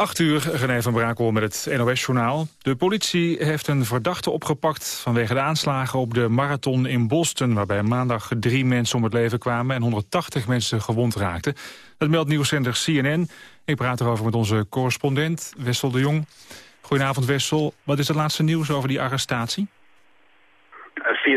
8 uur, René van Brakel met het NOS-journaal. De politie heeft een verdachte opgepakt vanwege de aanslagen op de marathon in Boston... waarbij maandag drie mensen om het leven kwamen en 180 mensen gewond raakten. Dat meldt nieuwscenter CNN. Ik praat erover met onze correspondent Wessel de Jong. Goedenavond Wessel, wat is het laatste nieuws over die arrestatie?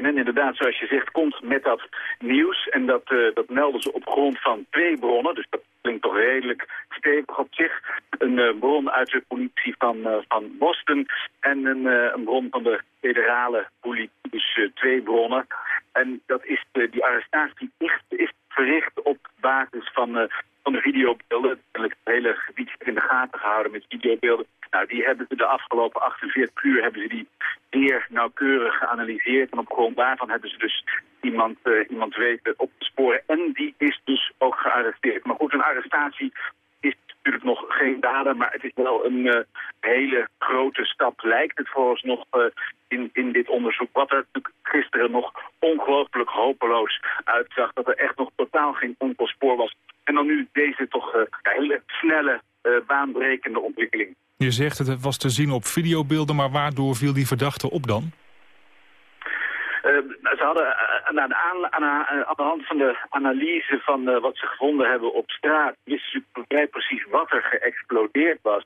Inderdaad, zoals je zegt, komt met dat nieuws. En dat, uh, dat melden ze op grond van twee bronnen. Dus dat klinkt toch redelijk stevig op zich. Een uh, bron uit de politie van, uh, van Boston en een, bron van de federale politie. Dus twee bronnen. En dat is die arrestatie echt, is verricht op basis van, van de videobeelden. Het hele gebied in de gaten gehouden met videobeelden. Nou, die hebben ze de afgelopen 48 uur hebben ze die zeer nauwkeurig geanalyseerd. En op grond daarvan hebben ze dus iemand, uh, iemand weten op te sporen. En die is dus ook gearresteerd. Maar goed, een arrestatie natuurlijk nog geen dader, maar het is wel een uh, hele grote stap, lijkt het vooralsnog uh, in, in dit onderzoek. Wat er natuurlijk gisteren nog ongelooflijk hopeloos uitzag, dat er echt nog totaal geen enkel spoor was. En dan nu deze toch uh, hele snelle, baanbrekende ontwikkeling. Je zegt het was te zien op videobeelden, maar waardoor viel die verdachte op dan? Uh, ze hadden uh, aan, aan, aan, aan, de hand van de analyse van wat ze gevonden hebben op straat... wisten ze precies wat er geëxplodeerd was.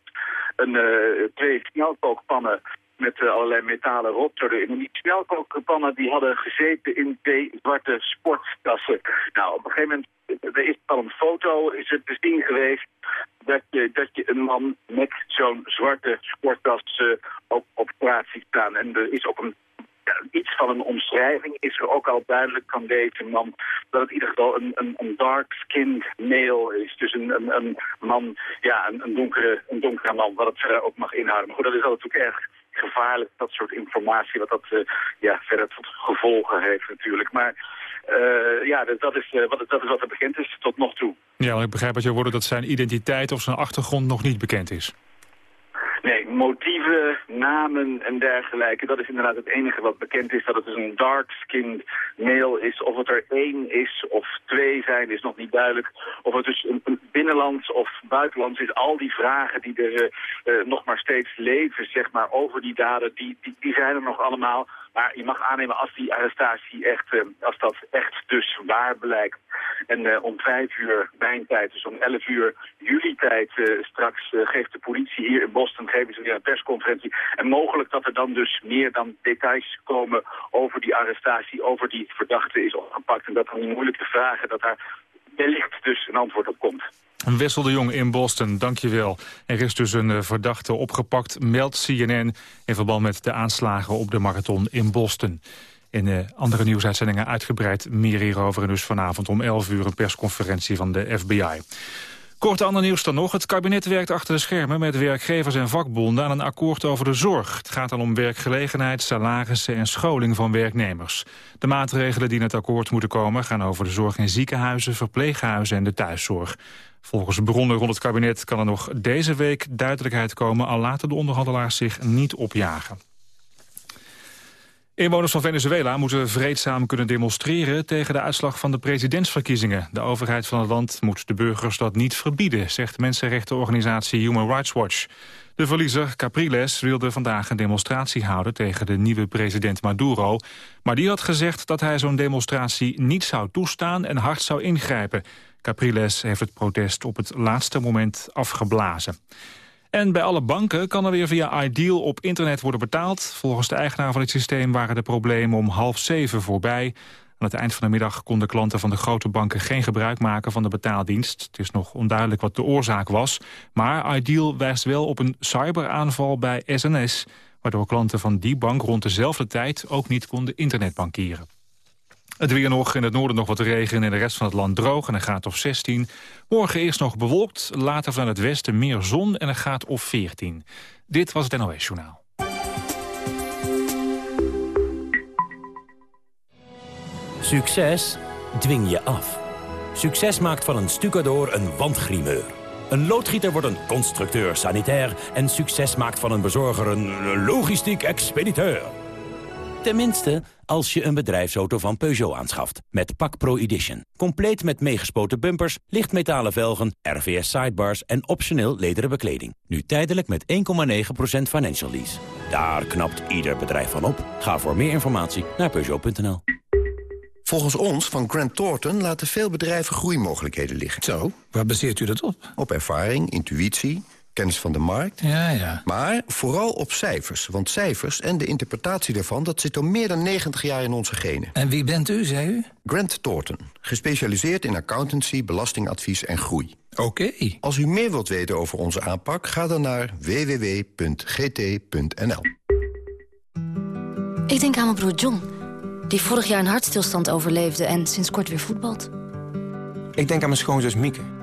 Een, twee snelkookpannen met allerlei metalen rotzooi. En die snelkookpannen die hadden gezeten in twee zwarte sporttassen. Nou, op een gegeven moment er is al een foto, is het te zien geweest dat je, dat je een man met zo'n zwarte sporttas uh, op, op straat ziet staan. En er is ook een iets van een omschrijving is er ook al duidelijk van deze man. Dat het in ieder geval een, een, een dark-skinned male is. Dus een, een, man, ja, een, een, donkere, een donkere man, wat het verder ook mag inhouden. Maar goed, dat is altijd erg gevaarlijk, dat soort informatie, wat dat uh, ja, verder tot gevolgen heeft natuurlijk. Maar uh, ja, dat is, uh, wat, dat is wat er bekend is tot nog toe. Ja, want ik begrijp uit je woorden dat zijn identiteit of zijn achtergrond nog niet bekend is. Nee, motieven, namen en dergelijke, dat is inderdaad het enige wat bekend is. Dat het dus een dark-skinned male is. Of het er één is of twee zijn, is nog niet duidelijk. Of het dus een, binnenlands of buitenlands is. Al die vragen die er uh, nog maar steeds leven, zeg maar, over die daden, die, die zijn er nog allemaal. Maar je mag aannemen als die arrestatie echt, uh, als dat echt dus waar blijkt. En uh, om vijf uur tijd, dus om elf uur juli-tijd uh, straks geeft de politie hier in Boston, geven ze weer een persconferentie. En mogelijk dat er dan dus meer dan details komen over die arrestatie, over die verdachte is opgepakt. En dat dan die moeilijke vragen, dat daar wellicht dus een antwoord op komt. Wessel de Jong in Boston, dankjewel. Er is dus een verdachte opgepakt, meldt CNN... in verband met de aanslagen op de marathon in Boston. In de andere nieuwsuitzendingen uitgebreid meer hierover... en dus vanavond om 11 uur een persconferentie van de FBI. Kort ander nieuws dan nog. Het kabinet werkt achter de schermen met werkgevers en vakbonden aan een akkoord over de zorg. Het gaat dan om werkgelegenheid, salarissen en scholing van werknemers. De maatregelen die in het akkoord moeten komen gaan over de zorg in ziekenhuizen, verpleeghuizen en de thuiszorg. Volgens bronnen rond het kabinet kan er nog deze week duidelijkheid komen... al laten de onderhandelaars zich niet opjagen. Inwoners van Venezuela moeten vreedzaam kunnen demonstreren tegen de uitslag van de presidentsverkiezingen. De overheid van het land moet de burgers dat niet verbieden, zegt mensenrechtenorganisatie Human Rights Watch. De verliezer Capriles wilde vandaag een demonstratie houden tegen de nieuwe president Maduro. Maar die had gezegd dat hij zo'n demonstratie niet zou toestaan en hard zou ingrijpen. Capriles heeft het protest op het laatste moment afgeblazen. En bij alle banken kan er weer via Ideal op internet worden betaald. Volgens de eigenaar van het systeem waren de problemen om half zeven voorbij. Aan het eind van de middag konden klanten van de grote banken geen gebruik maken van de betaaldienst. Het is nog onduidelijk wat de oorzaak was. Maar Ideal wijst wel op een cyberaanval bij SNS... waardoor klanten van die bank rond dezelfde tijd ook niet konden internetbankieren. Het weer nog, in het noorden nog wat regen en in de rest van het land droog en een graad of 16. Morgen eerst nog bewolkt, later van het westen meer zon en een graad of 14. Dit was het NOS Journaal. Succes dwing je af. Succes maakt van een stucador een wandgrimeur. Een loodgieter wordt een constructeur sanitair... en succes maakt van een bezorger een logistiek expediteur. Tenminste, als je een bedrijfsauto van Peugeot aanschaft. Met Pak Pro Edition. Compleet met meegespoten bumpers, lichtmetalen velgen, RVS sidebars en optioneel lederen bekleding. Nu tijdelijk met 1,9% financial lease. Daar knapt ieder bedrijf van op. Ga voor meer informatie naar Peugeot.nl. Volgens ons van Grant Thornton laten veel bedrijven groeimogelijkheden liggen. Zo, waar baseert u dat op? Op ervaring, intuïtie, kennis van de markt. Ja, ja. Maar vooral op cijfers. Want cijfers en de interpretatie daarvan... dat zit al meer dan 90 jaar in onze genen. En wie bent u, zei u? Grant Thornton. Gespecialiseerd in accountancy, belastingadvies en groei. Oké. Als u meer wilt weten over onze aanpak... ga dan naar www.gt.nl. Ik denk aan mijn broer John... die vorig jaar een hartstilstand overleefde en sinds kort weer voetbalt. Ik denk aan mijn schoonzus Mieke.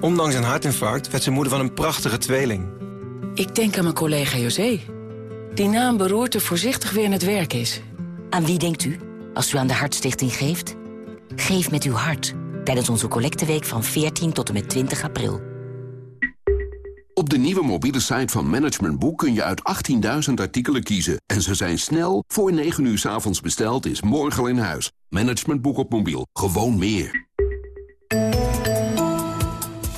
Ondanks een hartinfarct werd ze moeder van een prachtige tweeling. Ik denk aan mijn collega José. Die na een beroerte voorzichtig weer in het werk is. Aan wie denkt u als u aan de Hartstichting geeft? Geef met uw hart tijdens onze collecteweek van 14 tot en met 20 april. Op de nieuwe mobiele site van Management Boek kun je uit 18.000 artikelen kiezen. En ze zijn snel, voor 9 uur s avonds besteld, is morgen al in huis. Management Boek op mobiel, gewoon meer.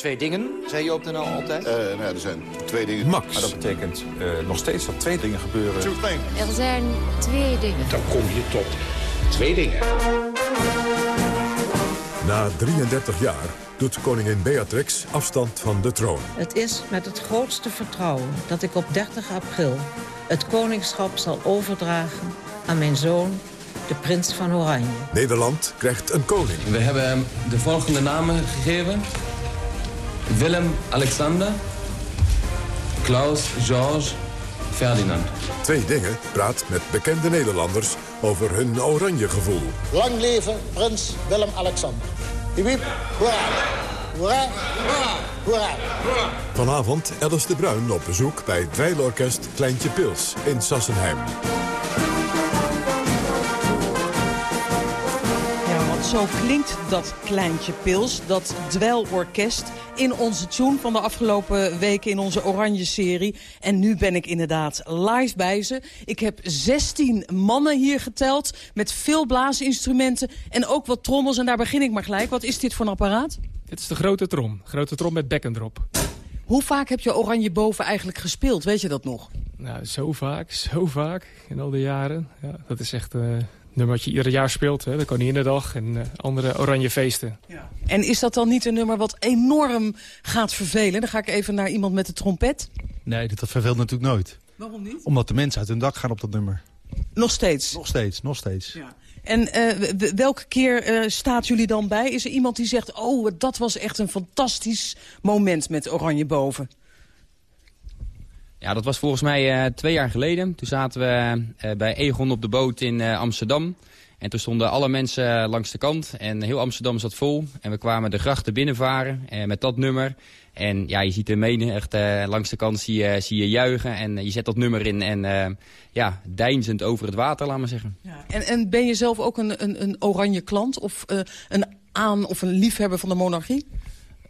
Twee dingen, zei je op de NL altijd? Uh, nou ja, er zijn twee dingen. Max. Maar dat betekent uh, nog steeds dat twee dingen gebeuren. Er zijn twee dingen. Dan kom je tot twee dingen. Na 33 jaar doet koningin Beatrix afstand van de troon. Het is met het grootste vertrouwen dat ik op 30 april... het koningschap zal overdragen aan mijn zoon, de prins van Oranje. Nederland krijgt een koning. We hebben hem de volgende namen gegeven. Willem-Alexander, Klaus George Ferdinand. Twee dingen praat met bekende Nederlanders over hun oranje gevoel. Lang leven prins Willem-Alexander. Hoera, hoera, hoera, hoera. Vanavond Alice de Bruin op bezoek bij het dweilorkest Kleintje Pils in Sassenheim. Zo klinkt dat kleintje pils, dat dwelorkest... in onze tune van de afgelopen weken in onze Oranje-serie. En nu ben ik inderdaad live bij ze. Ik heb 16 mannen hier geteld met veel blaasinstrumenten... en ook wat trommels. En daar begin ik maar gelijk. Wat is dit voor een apparaat? Dit is de grote trom. Grote trom met bekken erop. Hoe vaak heb je Oranje Boven eigenlijk gespeeld? Weet je dat nog? Nou, zo vaak, zo vaak in al die jaren. Ja, dat is echt... Uh nummer wat je ieder jaar speelt. Hè? De Koninginnedag en uh, andere oranje feesten. Ja. En is dat dan niet een nummer wat enorm gaat vervelen? Dan ga ik even naar iemand met de trompet. Nee, dat verveelt natuurlijk nooit. Waarom niet? Omdat de mensen uit hun dak gaan op dat nummer. Nog steeds? Nog steeds, nog steeds. Ja. En uh, welke keer uh, staat jullie dan bij? Is er iemand die zegt, oh, dat was echt een fantastisch moment met Oranje Boven? Ja, dat was volgens mij uh, twee jaar geleden. Toen zaten we uh, bij Egon op de boot in uh, Amsterdam. En toen stonden alle mensen langs de kant. En heel Amsterdam zat vol. En we kwamen de grachten binnenvaren met dat nummer. En ja, je ziet de menen echt langs de kant zie je, zie je juichen. En je zet dat nummer in en ja, deinzend over het water, laat maar zeggen. Ja. En, en ben je zelf ook een, een, een oranje klant? Of een aan- of een liefhebber van de monarchie?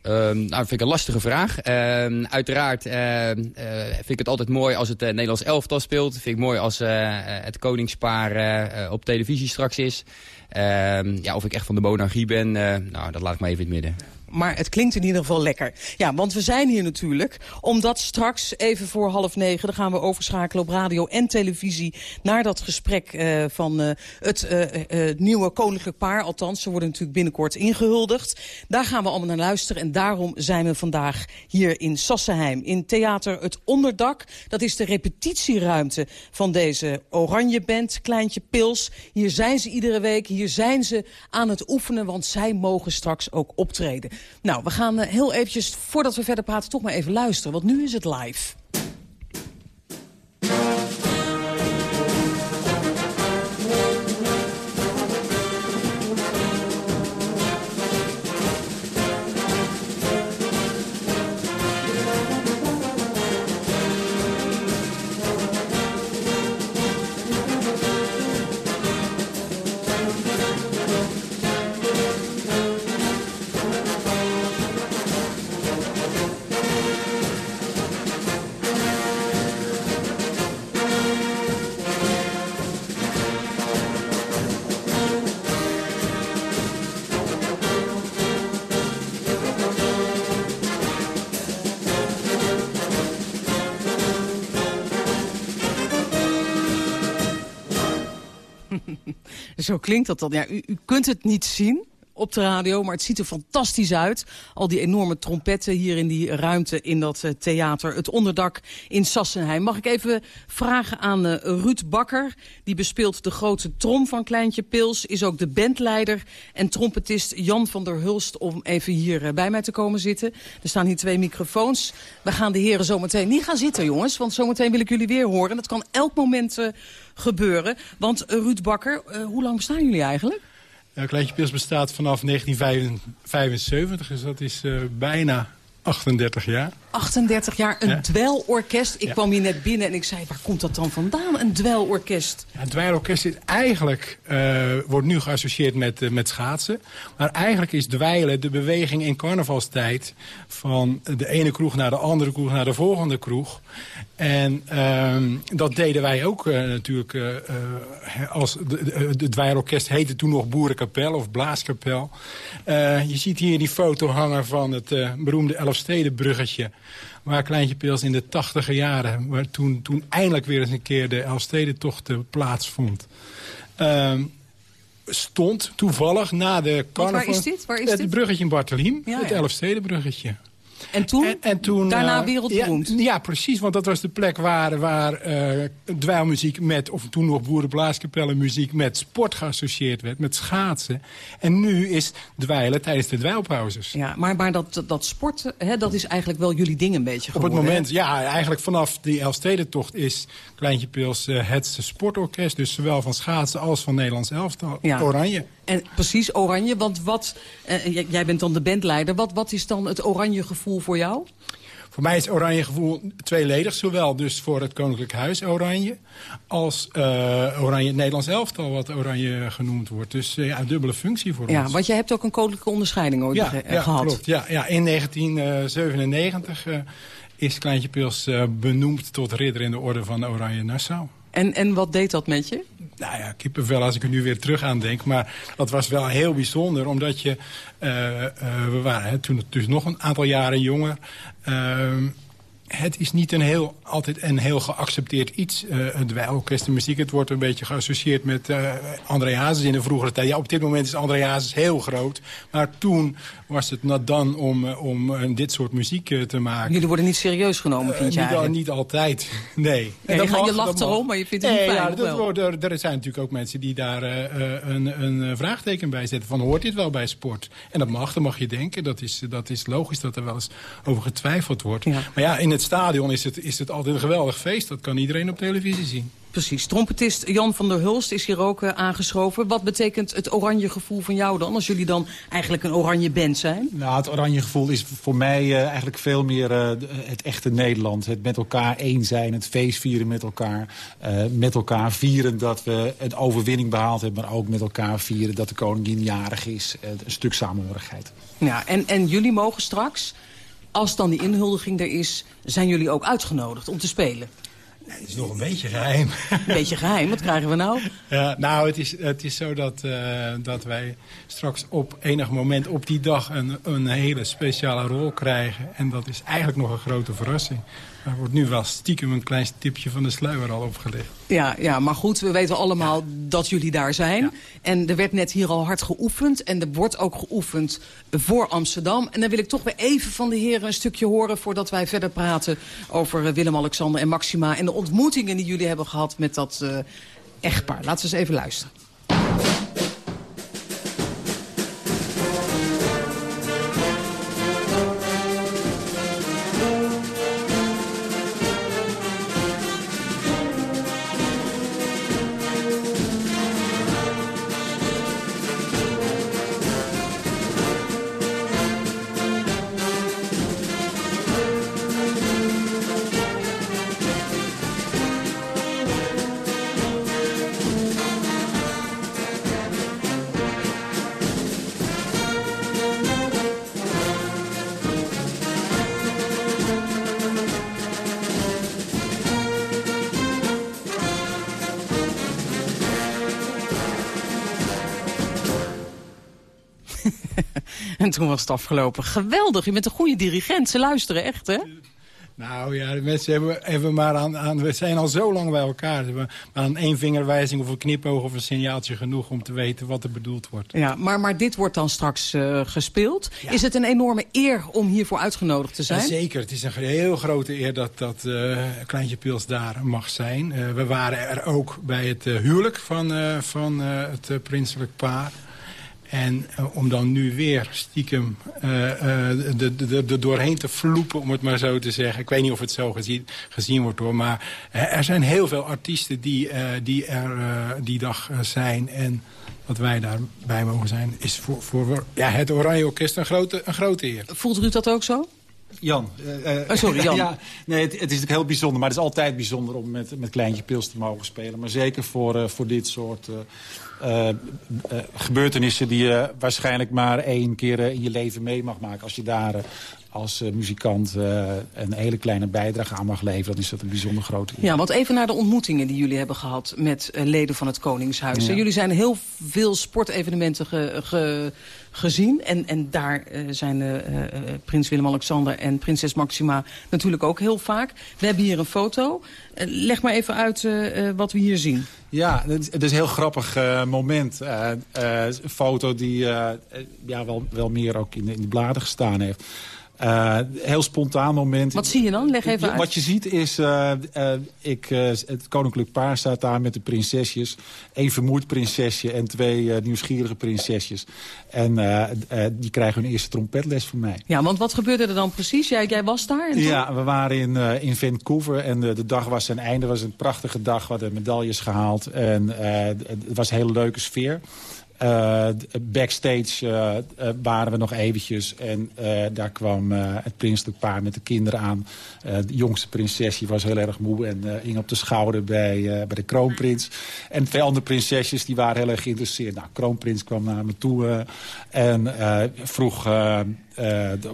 Uh, nou, dat vind ik een lastige vraag. Uh, uiteraard uh, vind ik het altijd mooi als het Nederlands elftal speelt. Vind ik mooi als het koningspaar op televisie straks is. Ehm, ja, of ik echt van de monarchie ben, nou, dat laat ik maar even in het midden. Maar het klinkt in ieder geval lekker. Ja, want we zijn hier natuurlijk omdat straks even voor half negen... dan gaan we overschakelen op radio en televisie... naar dat gesprek uh, van uh, het uh, nieuwe koninklijk paar. Althans, ze worden natuurlijk binnenkort ingehuldigd. Daar gaan we allemaal naar luisteren. En daarom zijn we vandaag hier in Sassenheim. In Theater Het Onderdak. Dat is de repetitieruimte van deze Oranje Band. Kleintje Pils. Hier zijn ze iedere week. Hier zijn ze aan het oefenen. Want zij mogen straks ook optreden. Nou, we gaan heel eventjes, voordat we verder praten, toch maar even luisteren. Want nu is het live. Zo klinkt dat dan. Ja, u, u kunt het niet zien op de radio, maar het ziet er fantastisch uit. Al die enorme trompetten hier in die ruimte in dat uh, theater. Het onderdak in Sassenheim. Mag ik even vragen aan uh, Ruud Bakker. Die bespeelt de grote trom van Kleintje Pils. Is ook de bandleider en trompetist Jan van der Hulst... om even hier uh, bij mij te komen zitten. Er staan hier twee microfoons. We gaan de heren zometeen niet gaan zitten, jongens. Want zometeen wil ik jullie weer horen. Dat kan elk moment gebeuren. Want Ruud Bakker, hoe lang bestaan jullie eigenlijk? Uh, Kleintje Pils bestaat vanaf 1975, dus dat is bijna 38 jaar. 38 jaar, een ja. dwelorkest. Ik ja. kwam hier net binnen en ik zei, waar komt dat dan vandaan, een dwelorkest? Ja, een dweilorkest is eigenlijk, uh, wordt nu geassocieerd met, uh, met schaatsen. Maar eigenlijk is dweilen de beweging in carnavalstijd... van de ene kroeg naar de andere kroeg naar de volgende kroeg. En uh, dat deden wij ook uh, natuurlijk. Als de, de dweilorkest heette toen nog Boerenkapel of Blaaskapel. je ziet hier die foto hangen van het beroemde Elfstedenbruggetje. Waar Kleintje Pils in de tachtige jaren... waar toen, toen eindelijk weer eens een keer de Elfstedentocht plaatsvond... Uh, stond toevallig na de carnaval... Waar is dit? Waar is het bruggetje in Barteliem, Ja, het ja. Elfstedenbruggetje. En toen? En, en toen Daarna eh, wereldberoemd. Ja, ja, precies, want dat was de plek waar, waar eh, dweilmuziek met... of toen nog boerenblaaskapellenmuziek met sport geassocieerd werd, met schaatsen. En nu is dweilen tijdens de dweilpauzes. Ja, maar, maar dat, dat sporten, hè, dat is eigenlijk wel jullie ding een beetje Op het geworden. moment, ja, eigenlijk vanaf die Elfstedentocht is Kleintje Pils eh, het sportorkest. Dus zowel van schaatsen als van Nederlands elftal. Ja. Oranje. En precies oranje, want wat, jij bent dan de bandleider. Wat, wat is dan het oranje gevoel voor jou? Voor mij is oranje gevoel tweeledig. Zowel dus voor het Koninklijk Huis oranje... als eh, oranje het Nederlands elftal wat oranje genoemd wordt. Dus eh, ja, een dubbele functie voor Ja, ons. want jij hebt ook een koninklijke onderscheiding ooit ja, ja, gehad. klopt. Ja, ja, in 1997 eh, is Kleintje Pils benoemd tot ridder in de orde van Oranje Nassau. En, en wat deed dat met je? Nou ja, kippenvel als ik er nu weer terug aan denk. Maar dat was wel heel bijzonder, omdat je... eh, eh, we waren hè, toen dus nog een aantal jaren jonger. Ehm, het is niet een heel, altijd een heel geaccepteerd iets, eh het dweilorkest en muziek. Het wordt een beetje geassocieerd met eh André Hazes in de vroegere tijd. Ja, op dit moment is André Hazes heel groot. Maar toen was het not dan om, eh, om eh, dit soort muziek eh, te maken. Jullie worden niet serieus genomen, vind Eh, je niet, al- eigenlijk? niet altijd, nee. Ja, En je gaat- je mag, lacht erom, maar je vindt het nee, niet fijn, Ja, dat wel? wordt- er, er zijn natuurlijk ook mensen die daar eh, eh, een, een eh, vraagteken bij zetten. Van hoort dit wel bij sport? En dat mag, dat mag je denken. Dat is, dat is logisch dat er wel eens over getwijfeld wordt. Maar ja, in het stadion is het, is het altijd een geweldig feest. Dat kan iedereen op televisie zien. Precies. Trompetist Jan van der Hulst is hier ook eh, aangeschoven. Wat betekent het oranje gevoel van jou dan, als jullie dan eigenlijk een oranje band zijn? Nou, het oranje gevoel is voor mij eh, eigenlijk veel meer eh, het echte Nederland. Het met elkaar één zijn, het feest vieren met elkaar. eh, met elkaar vieren dat we een overwinning behaald hebben... maar ook met elkaar vieren dat de koningin jarig is. Een stuk samenhorigheid. Ja, en, en jullie mogen straks, als dan die inhuldiging er is... zijn jullie ook uitgenodigd om te spelen? Het is nog een beetje geheim. Een beetje geheim, wat krijgen we nou? Ja, nou, het is, het is zo dat, eh, dat wij straks op enig moment op die dag een, een hele speciale rol krijgen. En dat is eigenlijk nog een grote verrassing. Er wordt nu wel stiekem een klein tipje van de sluier al opgelegd. Ja, ja, maar goed, we weten allemaal dat jullie daar zijn. En er werd net hier al hard geoefend. En er wordt ook geoefend voor Amsterdam. En dan wil ik toch weer even van de heren een stukje horen... voordat wij verder praten over eh, Willem-Alexander en Maxima... en de ontmoetingen die jullie hebben gehad met dat eh, echtpaar. Laten we eens even luisteren. En toen was het afgelopen. Geweldig, je bent een goede dirigent. Ze luisteren echt, hè? Nou ja, de mensen hebben, hebben maar aan, aan... We zijn al zo lang bij elkaar. Maar aan één vingerwijzing of een knipoog of een signaaltje genoeg... om te weten wat er bedoeld wordt. Ja, maar, maar dit wordt dan straks uh, gespeeld. Is het een enorme eer om hiervoor uitgenodigd te zijn? Ja, zeker. Het is een heel grote eer dat, dat uh, Kleintje Pils daar mag zijn. Uh, we waren er ook bij het huwelijk van, van het prinselijk paar... En uh, om dan nu weer stiekem uh, uh, de, de, de, doorheen te vloepen, om het maar zo te zeggen. Ik weet niet of het zo gezien, gezien wordt hoor. Maar er zijn heel veel artiesten die, die er die dag zijn. En dat wij daarbij mogen zijn, is voor, voor ja, het Oranje Orkest een grote, een grote eer. Voelt u dat ook zo? Jan. Uh, oh, sorry, Jan. ja, nee, het, het, is natuurlijk heel bijzonder. Maar het is altijd bijzonder om met, met Kleintje Pils te mogen spelen. Maar zeker voor, uh, voor dit soort uh, gebeurtenissen... die je waarschijnlijk maar één keer in je leven mee mag maken. Als je daar als uh, muzikant uh, een hele kleine bijdrage aan mag leveren... dan is dat een bijzonder grote Ja, want even naar de ontmoetingen die jullie hebben gehad... met uh, leden van het Koningshuis. Ja. Jullie zijn heel veel sportevenementen ge, ge, gezien. En, en daar zijn prins Willem-Alexander en prinses Maxima natuurlijk ook heel vaak. We hebben hier een foto. leg maar even uit wat we hier zien. Ja, het is een heel grappig moment. een foto die ja, wel, wel meer ook in in de bladen gestaan heeft. Uh, heel spontaan moment. Wat zie je dan? Leg even uit. Wat je ziet is, uh, uh, ik, het koninklijk paar staat daar met de prinsesjes. Eén vermoeid prinsesje en twee nieuwsgierige prinsesjes. En die krijgen hun eerste trompetles van mij. Ja, want wat gebeurde er dan precies? Jij, jij was daar? En ja, we waren in, in Vancouver en de dag was zijn einde. Het was een prachtige dag, we hadden medailles gehaald. En het was een hele leuke sfeer. Uh, backstage uh, uh, waren we nog eventjes en daar kwam het prinselijk paar met de kinderen aan. de jongste prinsesje was heel erg moe en hing op de schouder bij, bij de kroonprins. En twee andere prinsesjes die waren heel erg geïnteresseerd. Nou, kroonprins kwam naar me toe en vroeg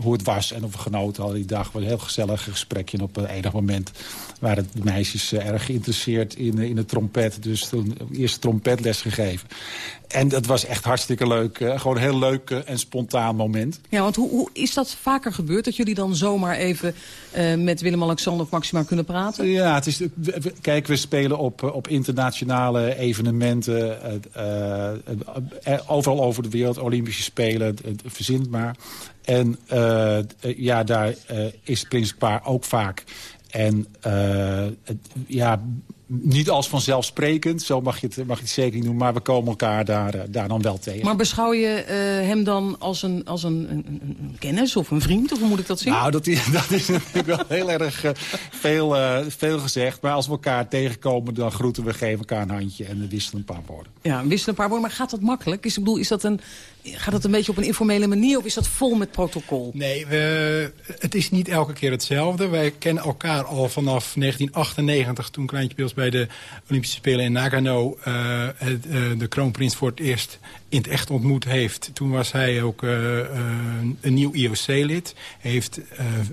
hoe het was en of we genoten hadden die dag. was een heel gezellig gesprekje en op een enig moment waren de meisjes erg geïnteresseerd in, in de trompet. Dus toen eerst trompetles gegeven. En dat was echt hartstikke leuk. Uh, gewoon een heel leuk en spontaan moment. Ja, want hoe, hoe, is dat vaker gebeurd? Dat jullie dan zomaar even met Willem-Alexander of Maxima kunnen praten? Ja, het is, kijk, we spelen op, op internationale evenementen. overal over de wereld, Olympische Spelen, verzint maar. En ja, daar is het Prinspaar ook vaak. En het, ja, niet als vanzelfsprekend, zo mag je het, mag je het zeker niet noemen... maar we komen elkaar daar, daar dan wel tegen. Maar beschouw je uh, hem dan als, een, als een, een, een, kennis of een vriend? Of hoe moet ik dat zien? Nou, dat is, dat is natuurlijk wel heel erg uh, veel, veel gezegd. Maar als we elkaar tegenkomen, dan groeten we, geven elkaar een handje... en we wisselen een paar woorden. Ja, wisselen een paar woorden. Maar gaat dat makkelijk? Is, ik bedoel, is dat een, gaat dat een beetje op een informele manier... of is dat vol met protocol? Nee, we, het is niet elke keer hetzelfde. Wij kennen elkaar al vanaf 1998, toen Kleintje Pils bij de Olympische Spelen in Nagano uh, het, uh, de kroonprins voor het eerst in het echt ontmoet heeft. Toen was hij ook uh, een nieuw IOC-lid. Heeft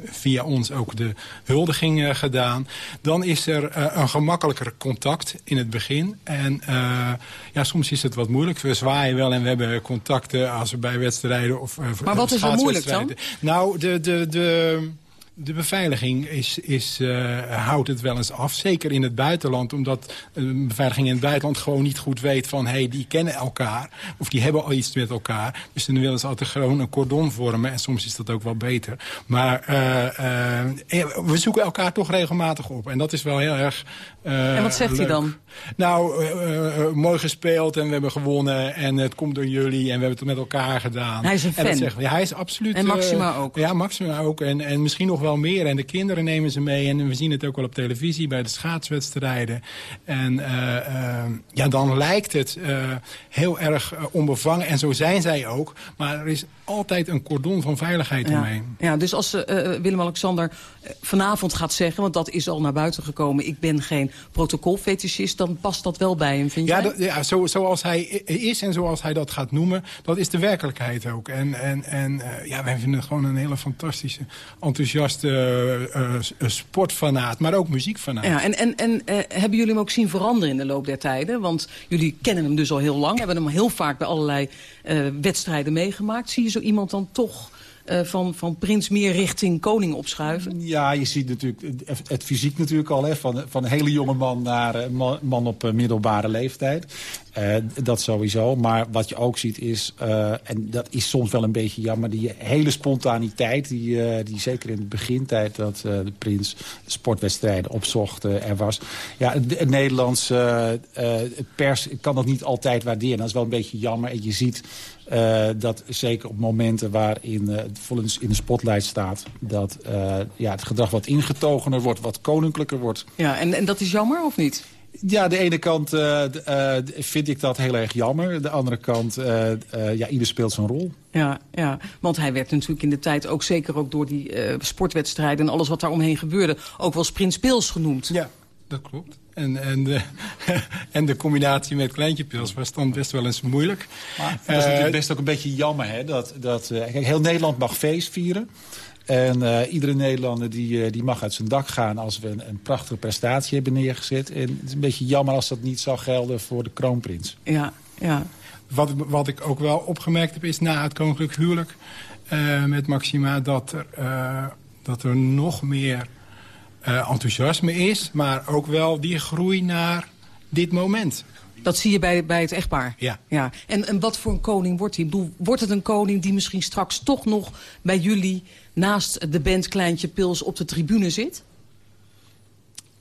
via ons ook de huldiging gedaan. Dan is er een gemakkelijker contact in het begin. En ja, soms is het wat moeilijk. We zwaaien wel en we hebben contacten als we bij wedstrijden of Maar wat is er moeilijk dan? Nou, de... de, de de beveiliging is, is, uh, houdt het wel eens af. Zeker in het buitenland. Omdat de beveiliging in het buitenland gewoon niet goed weet van... hé, hey, die kennen elkaar. Of die hebben al iets met elkaar. Dus dan willen ze altijd gewoon een cordon vormen. En soms is dat ook wel beter. Maar uh, uh, we zoeken elkaar toch regelmatig op. En dat is wel heel erg En wat zegt leuk. hij dan? Nou, mooi gespeeld en we hebben gewonnen. En het komt door jullie. En we hebben het met elkaar gedaan. Hij is een fan. En ja, hij is absoluut... En Maxima ook. Ja, Maxima ook. En, en misschien nog wel meer. En de kinderen nemen ze mee. En we zien het ook wel op televisie bij de schaatswedstrijden. En ja, dan lijkt het heel erg onbevangen. En zo zijn zij ook. Maar er is altijd een cordon van veiligheid ja. omheen. Ja, dus als Willem-Alexander vanavond gaat zeggen... want dat is al naar buiten gekomen... ik ben geen protocolfetischist, dan past dat wel bij hem, vind ja, jij? Dat, ja, zo, zoals hij is en zoals hij dat gaat noemen... dat is de werkelijkheid ook. En, en, en ja, wij vinden het gewoon een hele fantastische, enthousiaste uh, sportfanaat, maar ook muziekfanaat. Ja, en en, en uh, hebben jullie hem ook zien veranderen in de loop der tijden? Want jullie kennen hem dus al heel lang, hebben hem heel vaak bij allerlei wedstrijden meegemaakt. Zie je zo iemand dan toch eh, van, van prins meer richting koning opschuiven? Ja, je ziet natuurlijk het, fysiek natuurlijk al. Hè, van, van een hele jonge man naar man, man op eh, middelbare leeftijd. Uh, dat sowieso. Maar wat je ook ziet is, uh, en dat is soms wel een beetje jammer... die hele spontaniteit, die, uh, die zeker in de begintijd... dat de prins sportwedstrijden opzocht er was. Ja, het, Nederlandse pers kan dat niet altijd waarderen. Dat is wel een beetje jammer. En je ziet dat zeker op momenten waarin het vol in de spotlight staat... dat ja, het gedrag wat ingetogener wordt, wat koninklijker wordt. Ja, en, en dat is jammer of niet? Ja, de ene kant vind ik dat heel erg jammer. De andere kant, ja, ieder speelt zijn rol. Ja, ja, want hij werd natuurlijk in de tijd ook zeker ook door die sportwedstrijden... en alles wat daar omheen gebeurde, ook wel Prins Pils genoemd. Ja, dat klopt. En, en, de, en de combinatie met Kleintje Pils was dan best wel eens moeilijk. Maar dat is natuurlijk best ook een beetje jammer. Hè? Dat, dat, uh, kijk, heel Nederland mag feest vieren. En uh, iedere Nederlander die, uh, die mag uit zijn dak gaan als we een, een, prachtige prestatie hebben neergezet. En het is een beetje jammer als dat niet zou gelden voor de kroonprins. Ja, ja. Wat, wat ik ook wel opgemerkt heb is na het koninklijk huwelijk uh, met Maxima... dat er, dat er nog meer uh, enthousiasme is, maar ook wel die groei naar dit moment. Dat zie je bij, bij het echtpaar? Ja. ja. En, en wat voor een koning wordt hij? Bedoel, wordt het een koning die misschien straks toch nog bij jullie... naast de band Kleintje Pils op de tribune zit?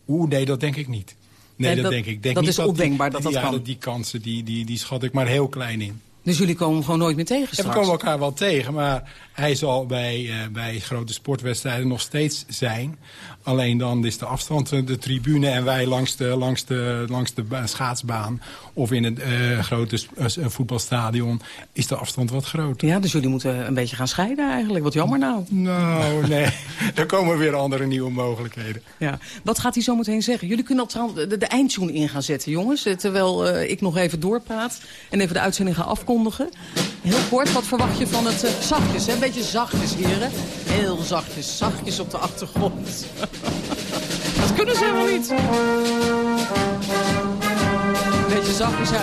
Oeh, nee, dat denk ik niet. Nee, dat, dat- denk ik. Denk dat niet is ondenkbaar dat dat ja, kan. Die kansen, die, die, die schat ik maar heel klein in. Dus jullie komen gewoon nooit meer tegen En we straks? komen elkaar wel tegen, maar hij zal bij, eh, bij grote sportwedstrijden nog steeds zijn. Alleen dan is de afstand eh, de tribune en wij langs de, langs de, langs de ba- schaatsbaan... of in het eh, grote voetbalstadion is de afstand wat groter. Ja, dus jullie moeten een beetje gaan scheiden eigenlijk. Wat jammer nou. Nou, nee. er komen weer andere nieuwe mogelijkheden. Ja. Wat gaat hij zo meteen zeggen? Jullie kunnen al trouwens de, de eindtune in gaan zetten, jongens. Terwijl ik nog even doorpraat en even de uitzending ga afkondigen. Heel kort, wat verwacht je van het... eh, zachtjes, een beetje zachtjes, heren. Heel zachtjes, zachtjes op de achtergrond. dat kunnen ze helemaal niet. Beetje zachtjes, ja.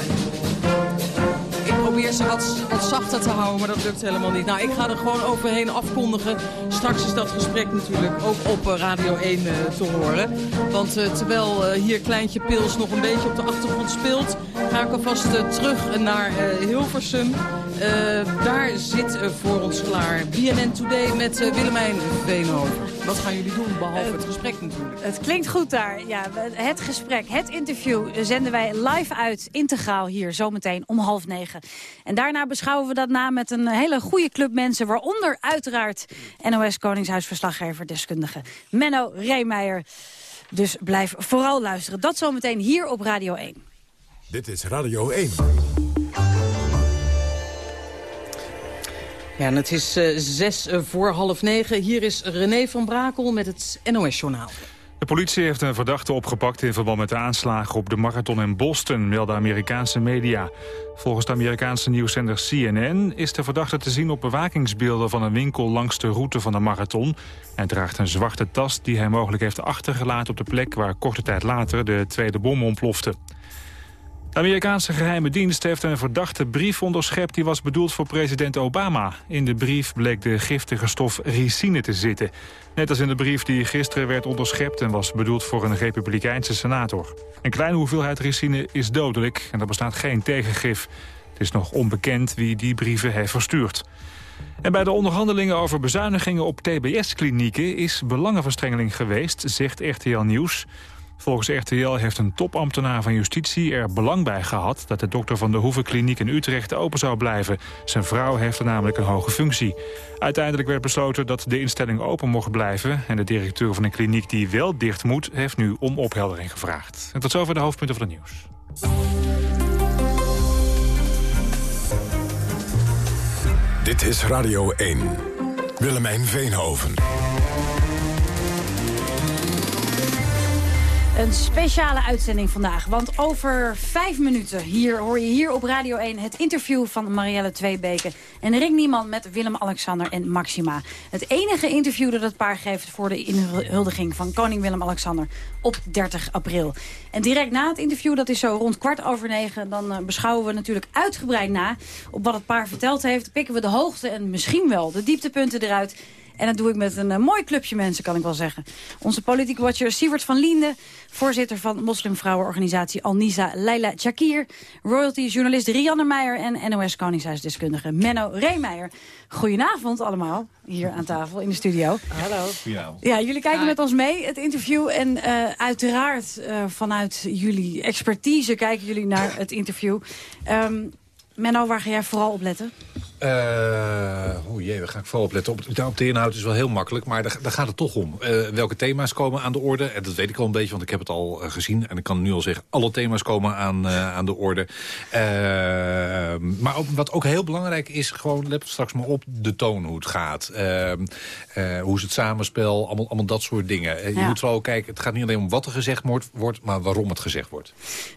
Probeer ze wat, wat zachter te houden, maar dat lukt helemaal niet. Nou, ik ga er gewoon overheen afkondigen. Straks is dat gesprek natuurlijk ook op eh, Radio 1 eh, te horen. Want eh, terwijl hier Kleintje Pils nog een beetje op de achtergrond speelt... ga ik alvast terug naar Hilversum. Daar zit voor ons klaar BNN Today met Willemijn Veenhoven. Wat gaan jullie doen, behalve het gesprek natuurlijk? Het klinkt goed daar. Ja, het gesprek, het interview zenden wij live uit, integraal hier, zometeen om half negen. En daarna beschouwen we dat na met een hele goede club mensen... waaronder uiteraard NOS Koningshuisverslaggever deskundige Menno Reemeijer. Dus blijf vooral luisteren. Dat zometeen hier op Radio 1. Dit is Radio 1. Ja, en het is eh, zes eh, voor half negen. Hier is René van Brakel met het NOS-journaal. De politie heeft een verdachte opgepakt in verband met de aanslagen op de marathon in Boston, melden Amerikaanse media. Volgens de Amerikaanse nieuwszender CNN is de verdachte te zien op bewakingsbeelden van een winkel langs de route van de marathon. Hij draagt een zwarte tas die hij mogelijk heeft achtergelaten op de plek waar korte tijd later de tweede bom ontplofte. De Amerikaanse geheime dienst heeft een verdachte brief onderschept... die was bedoeld voor president Obama. In de brief bleek de giftige stof ricine te zitten. Net als in de brief die gisteren werd onderschept... en was bedoeld voor een republikeinse senator. Een kleine hoeveelheid ricine is dodelijk en er bestaat geen tegengif. Het is nog onbekend wie die brieven heeft verstuurd. En bij de onderhandelingen over bezuinigingen op TBS-klinieken... is belangenverstrengeling geweest, zegt RTL Nieuws... Volgens RTL heeft een topambtenaar van justitie er belang bij gehad... dat de dokter van de Hoevenkliniek in Utrecht open zou blijven. Zijn vrouw heeft er namelijk een hoge functie. Uiteindelijk werd besloten dat de instelling open mocht blijven... en de directeur van een kliniek die wel dicht moet... heeft nu om opheldering gevraagd. En tot zover de hoofdpunten van het nieuws. Dit is Radio 1. Willemijn Veenhoven. Een speciale uitzending vandaag, want over vijf minuten hier hoor je hier op Radio 1 het interview van Marielle Tweebeke en Rick Nieman met Willem-Alexander en Maxima. Het enige interview dat het paar geeft voor de inhuldiging van koning Willem-Alexander op 30 april. En direct na het interview, dat is zo rond kwart over negen, dan eh, beschouwen we natuurlijk uitgebreid na op wat het paar verteld heeft. Pikken we de hoogte en misschien wel de dieptepunten eruit en dat doe ik met een uh, mooi clubje mensen, kan ik wel zeggen. Onze politiek watcher Sievert van Liende, voorzitter van moslimvrouwenorganisatie Al-Nisa Leila Chakir, royalty-journalist Rianne Meijer en NOS Koningshuisdeskundige Menno Reemeijer. Goedenavond allemaal, hier aan tafel in de studio. Hallo. Goedenavond. Ja, jullie kijken met ons mee, het interview. En uh, uiteraard uh, vanuit jullie expertise kijken jullie naar het interview. Um, Menno, waar ga jij vooral op letten? Uh, oh jee, we gaan ik vooral. Op, op de inhoud is wel heel makkelijk, maar daar, daar gaat het toch om. Uh, welke thema's komen aan de orde? En dat weet ik al een beetje, want ik heb het al uh, gezien. En ik kan nu al zeggen, alle thema's komen aan, aan de orde. maar ook, wat ook heel belangrijk is, gewoon let straks maar op de toon hoe het gaat. hoe is het samenspel, allemaal, allemaal dat soort dingen. Ja. Je moet vooral kijken, het gaat niet alleen om wat er gezegd wordt, wordt, maar waarom het gezegd wordt.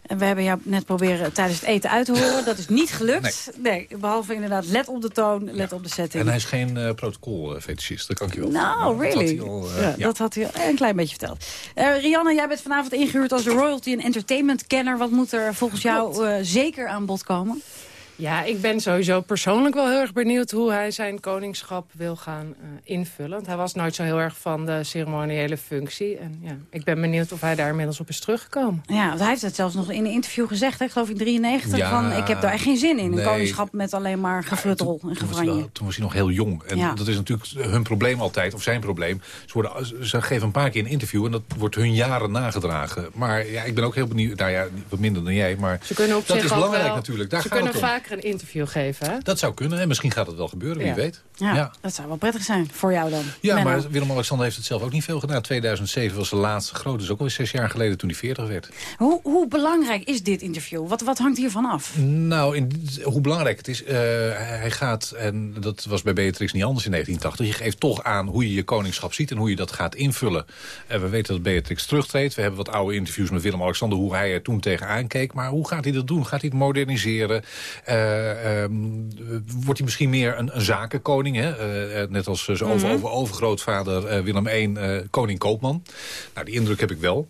En we hebben jou net proberen tijdens het eten uit te horen. Dat is niet gelukt. Nee, nee behalve inderdaad, let op de toon, let ja. op de setting. En hij is geen uh, protocolfetischist, dat kan ik je wel Nou, really? Dat had, al, uh, ja, ja. dat had hij al een klein beetje verteld. Uh, Rianne, jij bent vanavond ingehuurd als royalty- en entertainment-kenner. Wat moet er volgens jou zeker aan bod komen? Ja, ik ben sowieso persoonlijk wel heel erg benieuwd hoe hij zijn koningschap wil gaan uh, invullen. Want hij was nooit zo heel erg van de ceremoniële functie. En ja, ik ben benieuwd of hij daar inmiddels op is teruggekomen. Ja, want hij heeft het zelfs nog in een interview gezegd, hè, geloof ik, 93. Ja, van, ik heb daar echt geen zin in, nee. een koningschap met alleen maar gefruttel en gevranje. Toen was hij nog heel jong. En ja. dat is natuurlijk hun probleem altijd, of zijn probleem. Ze, worden, ze geven een paar keer een interview en dat wordt hun jaren nagedragen. Maar ja, ik ben ook heel benieuwd, nou ja, wat minder dan jij. Maar ze kunnen op dat zich is belangrijk wel, natuurlijk. Daar ze gaat kunnen het een interview geven, hè? Dat zou kunnen en misschien gaat het wel gebeuren, wie ja. weet. Ja, ja, dat zou wel prettig zijn voor jou dan. Ja, Menno. maar Willem-Alexander heeft het zelf ook niet veel gedaan. 2007 was de laatste grote, dus ook alweer zes jaar geleden toen hij 40 werd. Hoe, hoe belangrijk is dit interview? Wat, wat hangt hiervan af? Nou, in, hoe belangrijk het is, uh, hij gaat, en dat was bij Beatrix niet anders in 1980... je geeft toch aan hoe je je koningschap ziet en hoe je dat gaat invullen. En we weten dat Beatrix terugtreedt. We hebben wat oude interviews met Willem-Alexander, hoe hij er toen tegenaan keek. Maar hoe gaat hij dat doen? Gaat hij het moderniseren? Uh, um, wordt hij misschien meer een, een zakenkoning? Hè? Uh, net als zijn over, over, overgrootvader Willem I, koning Koopman. Nou, die indruk heb ik wel.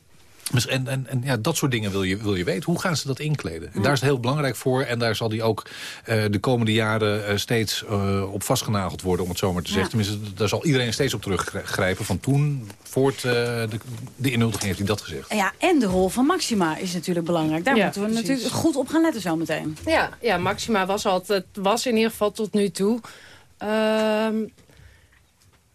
En, en, en ja, dat soort dingen wil je, wil je weten. Hoe gaan ze dat inkleden? En daar is het heel belangrijk voor. En daar zal hij ook uh, de komende jaren uh, steeds uh, op vastgenageld worden, om het zo maar te zeggen. Ja. Tenminste, daar zal iedereen steeds op teruggrijpen. Van toen, voort de, de inhuldiging heeft hij dat gezegd. Ja, en de rol van Maxima is natuurlijk belangrijk. Daar ja, moeten we precies. natuurlijk goed op gaan letten zo meteen. Ja, ja Maxima was, altijd, was in ieder geval tot nu toe...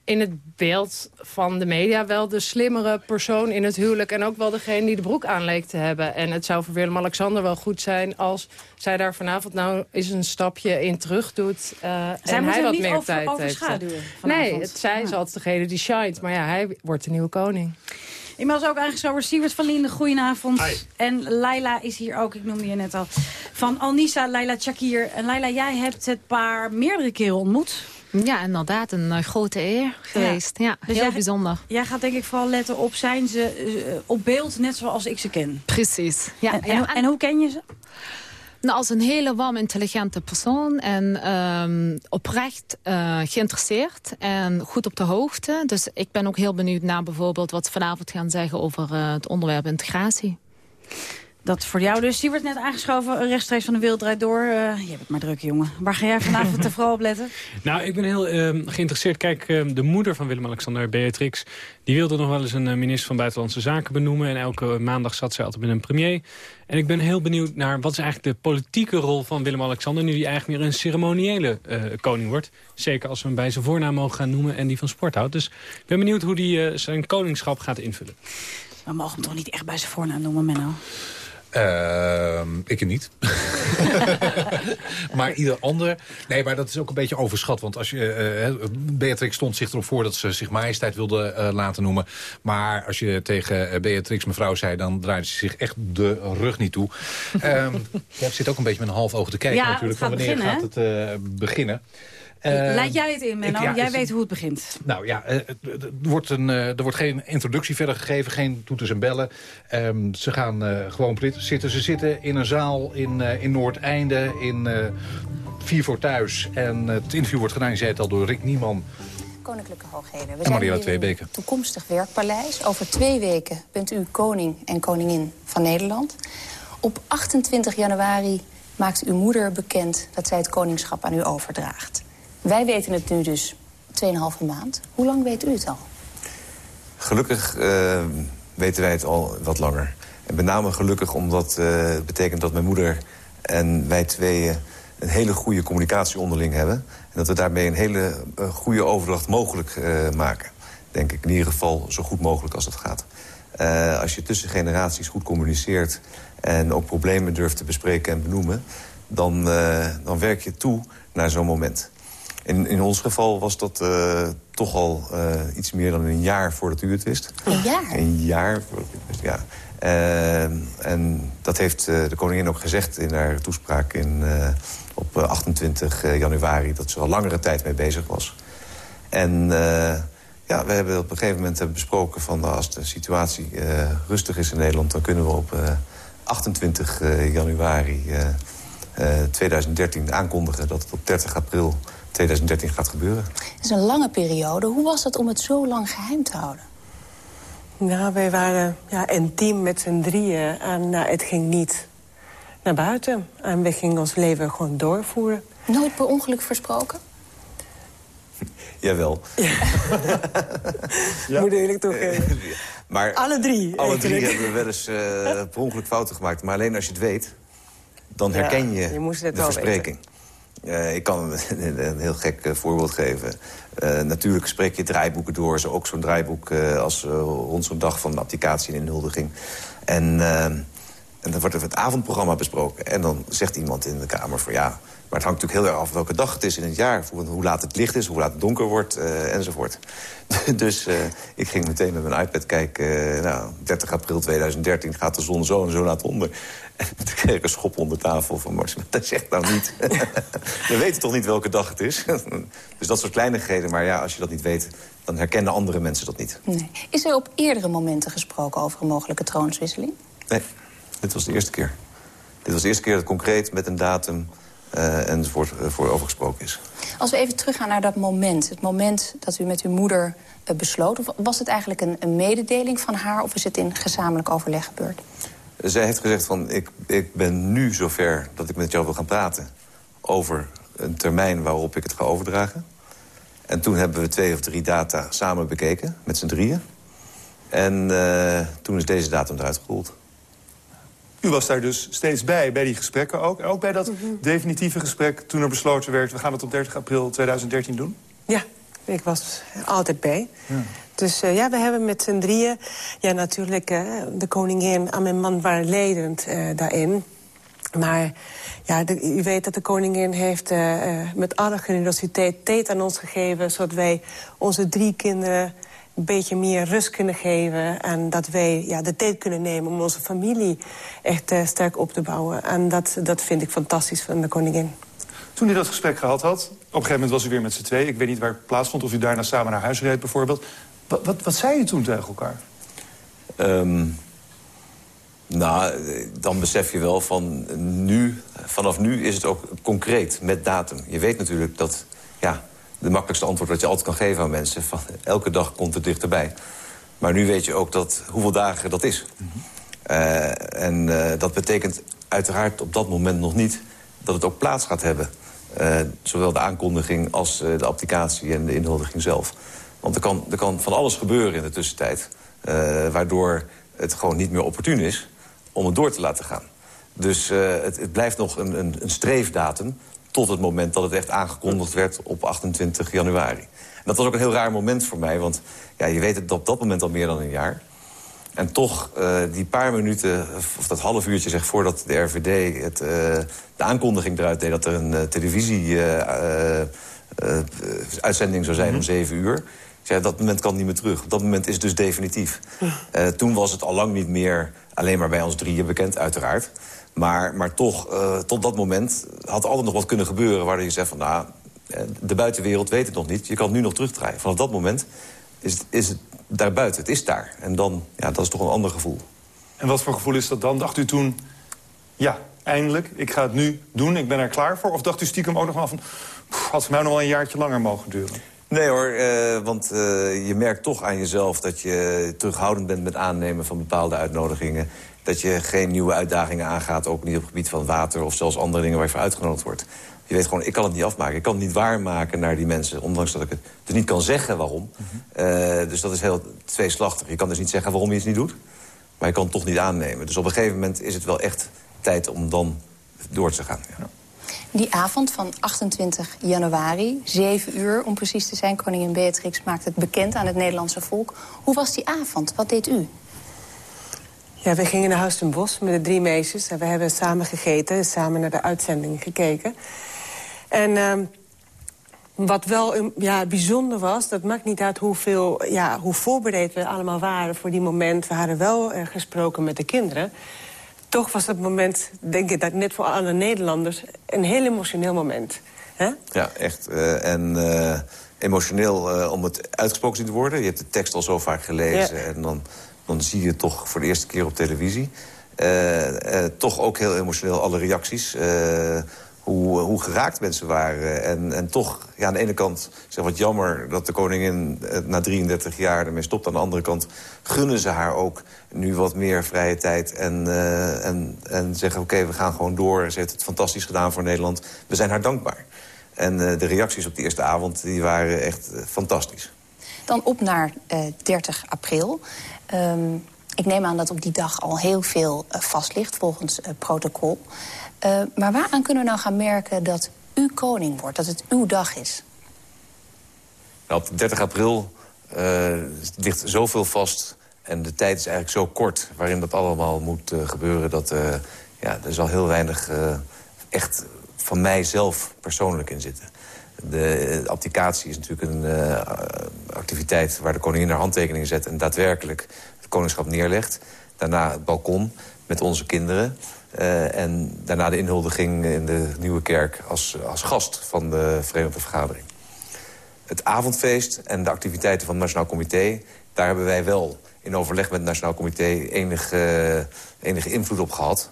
in het beeld van de media wel de slimmere persoon in het huwelijk... en ook wel degene die de broek aan leek te hebben. En het zou voor Willem-Alexander wel goed zijn... als zij daar vanavond nou eens een stapje in terug doet... Uh, zij en hij wat niet meer over, tijd overschaduwen heeft. Vanavond. Nee, het, zij is altijd degene die shined. Maar ja, hij wordt de nieuwe koning. Inmiddels ook aangeschoven Sievert van Linden, goedenavond. Hi. En Laila is hier ook, ik noemde je net al. Van Alnisa, Laila Chakir. En Laila, jij hebt het paar meerdere keren ontmoet. Ja, inderdaad. Een uh, grote eer geweest. Ja, ja dus heel jij, bijzonder. Jij gaat denk ik vooral letten op zijn ze uh, op beeld net zoals ik ze ken. Precies. Ja, en, en, en hoe ken je ze? Nou, als een hele warm, intelligente persoon. En um, oprecht uh, geïnteresseerd. En goed op de hoogte. Dus ik ben ook heel benieuwd naar bijvoorbeeld wat ze vanavond gaan zeggen over het onderwerp integratie. Dat voor jou dus. Die wordt net aangeschoven, rechtstreeks van de wereld draait door. Uh, je hebt het maar druk, jongen. Waar ga jij vanavond te vooral op letten? Nou, ik ben heel uh, geïnteresseerd. Kijk, uh, de moeder van Willem-Alexander, Beatrix... die wilde nog wel eens een minister van Buitenlandse Zaken benoemen. En elke maandag zat zij altijd met een premier. En ik ben heel benieuwd naar wat is eigenlijk de politieke rol van Willem-Alexander... nu hij eigenlijk meer een ceremoniële koning wordt. Zeker als we hem bij zijn voornaam mogen gaan noemen en die van sport houdt. Dus ik ben benieuwd hoe hij zijn koningschap gaat invullen. We mogen hem toch niet echt bij zijn voornaam noemen, Menno? Uh, ik niet. maar ieder ander... Nee, maar dat is ook een beetje overschat. Want als je, uh, Beatrix stond zich erop voor dat ze zich majesteit wilde uh, laten noemen. Maar als je tegen Beatrix mevrouw zei... dan draaide ze zich echt de rug niet toe. um, ja, het zit ook een beetje met een half oog te kijken ja, natuurlijk. Van wanneer beginnen, gaat het beginnen? Leid jij het in, Menno? ja, jij weet hoe het begint. Nou ja, eh, er wordt, een, eh, er wordt geen introductie verder gegeven, geen toeters en bellen. Ehm, ze gaan eh, gewoon zitten. Ze zitten in een zaal in, eh, in Noordeinde, in eh Vier voor Thuis. En het interview wordt gedaan, je zei het al, door Rick Nieman. Koninklijke Hoogheden. We En zijn in Tweebeke. het toekomstig werkpaleis. Over twee weken bent u koning en koningin van Nederland. Op 28 januari maakt uw moeder bekend dat zij het koningschap aan u overdraagt. Wij weten het nu dus 2,5 maand. Hoe lang weet u het al? Gelukkig eh, weten wij het al wat langer. En met name gelukkig omdat eh, het betekent dat mijn moeder en wij tweeën... een hele goede communicatie onderling hebben. En dat we daarmee een hele eh, goede overdracht mogelijk maken. Denk ik in ieder geval zo goed mogelijk als dat gaat. Als je tussen generaties goed communiceert... en ook problemen durft te bespreken en benoemen... dan, dan werk je toe naar zo'n moment. In, in ons geval was dat eh, toch al eh, iets meer dan een jaar voordat u het wist. Een jaar? Een jaar, voordat u het wist, ja. Eh, en dat heeft de koningin ook gezegd in haar toespraak in, op eh, 28 januari... dat ze al langere tijd mee bezig was. En ja, we hebben op een gegeven moment besproken... van nou, als de situatie rustig is in Nederland... dan kunnen we op eh, 28 eh, januari eh, eh, 2013 aankondigen... dat het op 30 april 2013 gaat gebeuren. Het is een lange periode. Hoe was het om het zo lang geheim te houden? Nou, wij waren ja, intiem met z'n drieën en eh, het ging niet naar buiten. En we gingen ons leven gewoon doorvoeren. Nooit per ongeluk versproken? Jawel. Moet eerlijk toegeven. Maar Alle drie, alle drie eigenlijk. hebben we wel eens eh, per ongeluk fouten gemaakt. Maar alleen als je het weet, dan Ja, herken je, je moest het de wel verspreking. Eh, ik kan een, een heel gek eh, voorbeeld geven. Eh, natuurlijk spreek je draaiboeken door. Zo ook zo'n draaiboek als rond zo'n dag van abdicatie en inhuldiging. En, en dan wordt er het avondprogramma besproken. En dan zegt iemand in de kamer van ja... maar het hangt natuurlijk heel erg af welke dag het is in het jaar. Hoe laat het licht is, hoe laat het donker wordt, eh, enzovoort. dus eh, ik ging meteen met mijn iPad kijken. eh, nou, 30 april 2013 gaat de zon zo en zo laat onder. En toen kreeg ik een schop onder tafel van Max. Dat zegt nou niet. We weten toch niet welke dag het is? dus dat soort kleinigheden. Maar ja, als je dat niet weet, dan herkennen andere mensen dat niet. Nee. Is er op eerdere momenten gesproken over een mogelijke troonswisseling? Nee, dit was de eerste keer. Dit was de eerste keer dat concreet met een datum eh, enzovoort eh, voor overgesproken is. Als we even teruggaan naar dat moment. Het moment dat u met uw moeder eh, besloot. Was het eigenlijk een, een mededeling van haar... of is het in gezamenlijk overleg gebeurd? Zij heeft gezegd van, ik, ik ben nu zover dat ik met jou wil gaan praten... over een termijn waarop ik het ga overdragen. En toen hebben we twee of drie data samen bekeken, met z'n drieën. En toen is deze datum eruit gerold. U was daar dus steeds bij, bij die gesprekken ook. Ook bij dat definitieve gesprek toen er besloten werd... we gaan het op 30 april 2013 doen? Ja, ik was altijd bij. Dus eh, ja, we hebben met z'n drieën... Ja, natuurlijk, eh, de koningin en mijn man waren ledend eh, daarin. Maar ja, de, u weet dat de koningin heeft met alle generositeit tijd aan ons gegeven... zodat wij onze drie kinderen een beetje meer rust kunnen geven... en dat wij ja, de tijd kunnen nemen om onze familie echt eh, sterk op te bouwen. En dat, dat vind ik fantastisch van de koningin. Toen u dat gesprek gehad had, op een gegeven moment was u weer met z'n twee. Ik weet niet waar het plaatsvond, of u daarna samen naar huis reed bijvoorbeeld. Wat, wat, wat zei u toen tegen elkaar? Ehm, nou, dan besef je wel van nu, vanaf nu is het ook concreet met datum. Je weet natuurlijk dat, ja, de makkelijkste antwoord dat je altijd kan geven aan mensen... van elke dag komt het dichterbij. Maar nu weet je ook dat, hoeveel dagen dat is. Eh, en eh, dat betekent uiteraard op dat moment nog niet dat het ook plaats gaat hebben. Eh, zowel de aankondiging als de applicatie en de inhuldiging zelf. Want er kan, er kan van alles gebeuren in de tussentijd... waardoor het gewoon niet meer opportun is om het door te laten gaan. Dus het, het blijft nog een, een, een streefdatum tot het moment dat het echt aangekondigd werd op 28 januari. En dat was ook een heel raar moment voor mij, want ja, je weet het op dat moment al meer dan een jaar. En toch, eh, die paar minuten, of dat half uurtje zeg, voordat de RVD het, eh, de aankondiging eruit deed... dat er een televisie-uitzending zou zijn om zeven uur... Ik zei, dat moment kan niet meer terug. Op dat moment is het dus definitief. Eh, toen was het al lang niet meer alleen maar bij ons drieën bekend, uiteraard. Maar, maar toch, eh, tot dat moment had altijd nog wat kunnen gebeuren... waardoor je zegt van, nou, de buitenwereld weet het nog niet. Je kan het nu nog terugdraaien. Vanaf dat moment is het, is het daar buiten. Het is daar. En dan, ja, dat is toch een ander gevoel. En wat voor gevoel is dat dan? Dacht u toen, ja, eindelijk, ik ga het nu doen, ik ben er klaar voor? Of dacht u stiekem ook nog wel van, pff, had voor mij nog wel een jaartje langer mogen duren? Nee hoor, eh, want eh, je merkt toch aan jezelf dat je terughoudend bent met aannemen van bepaalde uitnodigingen. Dat je geen nieuwe uitdagingen aangaat, ook niet op het gebied van water of zelfs andere dingen waar je voor uitgenodigd wordt. Je weet gewoon, ik kan het niet afmaken. Ik kan het niet waarmaken naar die mensen. Ondanks dat ik het dus niet kan zeggen waarom. Uh, dus dat is heel tweeslachtig. Je kan dus niet zeggen waarom je het niet doet. Maar je kan het toch niet aannemen. Dus op een gegeven moment is het wel echt tijd om dan door te gaan. Ja. Die avond van 28 januari, 7 uur om precies te zijn... koningin Beatrix maakt het bekend aan het Nederlandse volk. Hoe was die avond? Wat deed u? Ja, we gingen naar Huis ten Bos met de drie meisjes. En we hebben samen gegeten, samen naar de uitzending gekeken. En uh, wat wel ja, bijzonder was, dat maakt niet uit hoeveel, ja, hoe voorbereid we allemaal waren voor die moment. We hadden wel uh, gesproken met de kinderen. Toch was dat moment, denk ik, dat net voor alle Nederlanders... een heel emotioneel moment. Hè? Ja, echt. Uh, en uh, emotioneel om het uitgesproken te worden. Je hebt de tekst al zo vaak gelezen ja. en dan, dan zie je toch voor de eerste keer op televisie. toch ook heel emotioneel alle reacties hoe, hoe geraakt mensen waren. En, en toch, ja, aan de ene kant zeg wat jammer dat de koningin na 33 jaar ermee stopt. Aan de andere kant gunnen ze haar ook nu wat meer vrije tijd. En, en, en zeggen, oké, we gaan gewoon door. Ze heeft het fantastisch gedaan voor Nederland. We zijn haar dankbaar. En de reacties op die eerste avond die waren echt fantastisch. Dan op naar 30 april. Um, ik neem aan dat op die dag al heel veel vast ligt volgens protocol. Uh, maar waaraan kunnen we nou gaan merken dat u koning wordt? Dat het uw dag is? Nou, op 30 april uh, ligt zoveel vast. En de tijd is eigenlijk zo kort waarin dat allemaal moet uh, gebeuren... dat ja, er zal heel weinig echt van mijzelf persoonlijk in zitten. De abdicatie is natuurlijk een activiteit waar de koningin haar handtekening zet... en daadwerkelijk het koningschap neerlegt. Daarna het balkon met onze kinderen... Uh, en daarna de inhuldiging in de Nieuwe Kerk als, als gast van de Verenigde Vergadering. Het avondfeest en de activiteiten van het Nationaal Comité... daar hebben wij wel in overleg met het Nationaal Comité enige, enige invloed op gehad.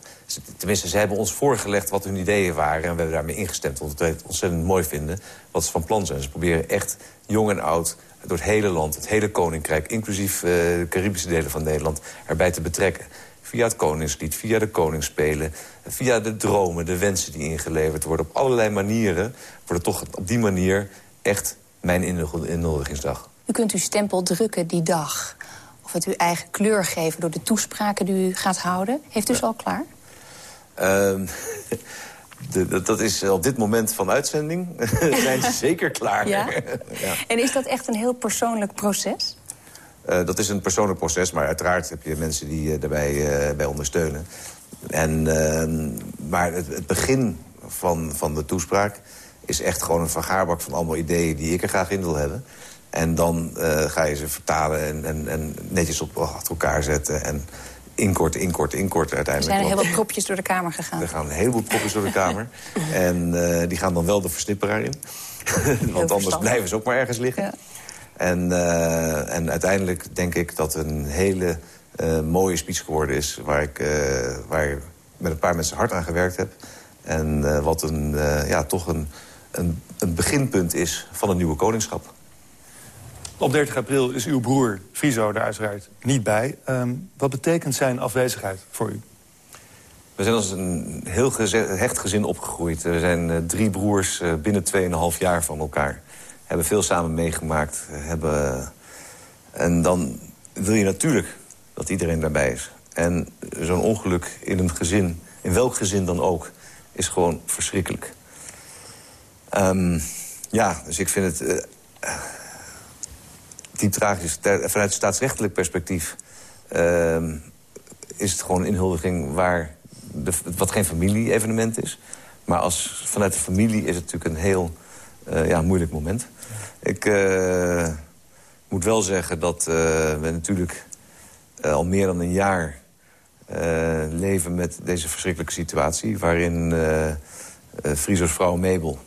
Tenminste, ze hebben ons voorgelegd wat hun ideeën waren... en we hebben daarmee ingestemd, want we het ontzettend mooi vinden... wat ze van plan zijn. Ze proberen echt jong en oud door het hele land, het hele koninkrijk... inclusief uh, de Caribische delen van Nederland, erbij te betrekken via het Koningslied, via de Koningsspelen... via de dromen, de wensen die ingeleverd worden. Op allerlei manieren wordt het toch op die manier echt mijn inhuldigingsdag. U kunt uw stempel drukken die dag. Of het uw eigen kleur geven door de toespraken die u gaat houden. Heeft u ze al klaar? Uh, de, dat is op dit moment van uitzending. zijn ze zeker klaar. Ja? ja? En is dat echt een heel persoonlijk proces? Uh, dat is een persoonlijk proces, maar uiteraard heb je mensen die uh, daarbij uh, bij ondersteunen. En, ehm, maar het, het, begin van, van de toespraak is echt gewoon een vergaarbak van allemaal ideeën die ik er graag in wil hebben. En dan ga je ze vertalen en, en, en, netjes op achter elkaar zetten. En inkorten, inkorten, inkorten uiteindelijk. Er zijn er heel wat propjes door de kamer gegaan. Er gaan een heleboel propjes door de kamer. En die gaan dan wel de versnipperaar in. Want anders blijven ze ook maar ergens liggen. Ja. En, uh, en uiteindelijk denk ik dat een hele uh, mooie speech geworden is... waar ik, waar met een paar mensen hard aan gewerkt heb. En wat een, ja, toch een, een, een beginpunt is van een nieuwe koningschap. Op 30 april is uw broer Friso daar uiteraard niet bij. Um, wat betekent zijn afwezigheid voor u? We zijn als een heel hecht gezin opgegroeid. We zijn drie broers binnen 2,5 jaar van elkaar hebben veel samen meegemaakt. Hebben... En dan wil je natuurlijk dat iedereen daarbij is. En zo'n ongeluk in een gezin, in welk gezin dan ook, is gewoon verschrikkelijk. Um, ja, dus ik vind het diep tragisch. Vanuit staatsrechtelijk perspectief uh, is het gewoon een inhuldiging waar de, wat geen familie-evenement is. Maar als, vanuit de familie is het natuurlijk een heel uh, ja, moeilijk moment. Ik uh, moet wel zeggen dat uh, we natuurlijk uh, al meer dan een jaar leven met deze verschrikkelijke situatie... waarin Frieso's vrouw Mabel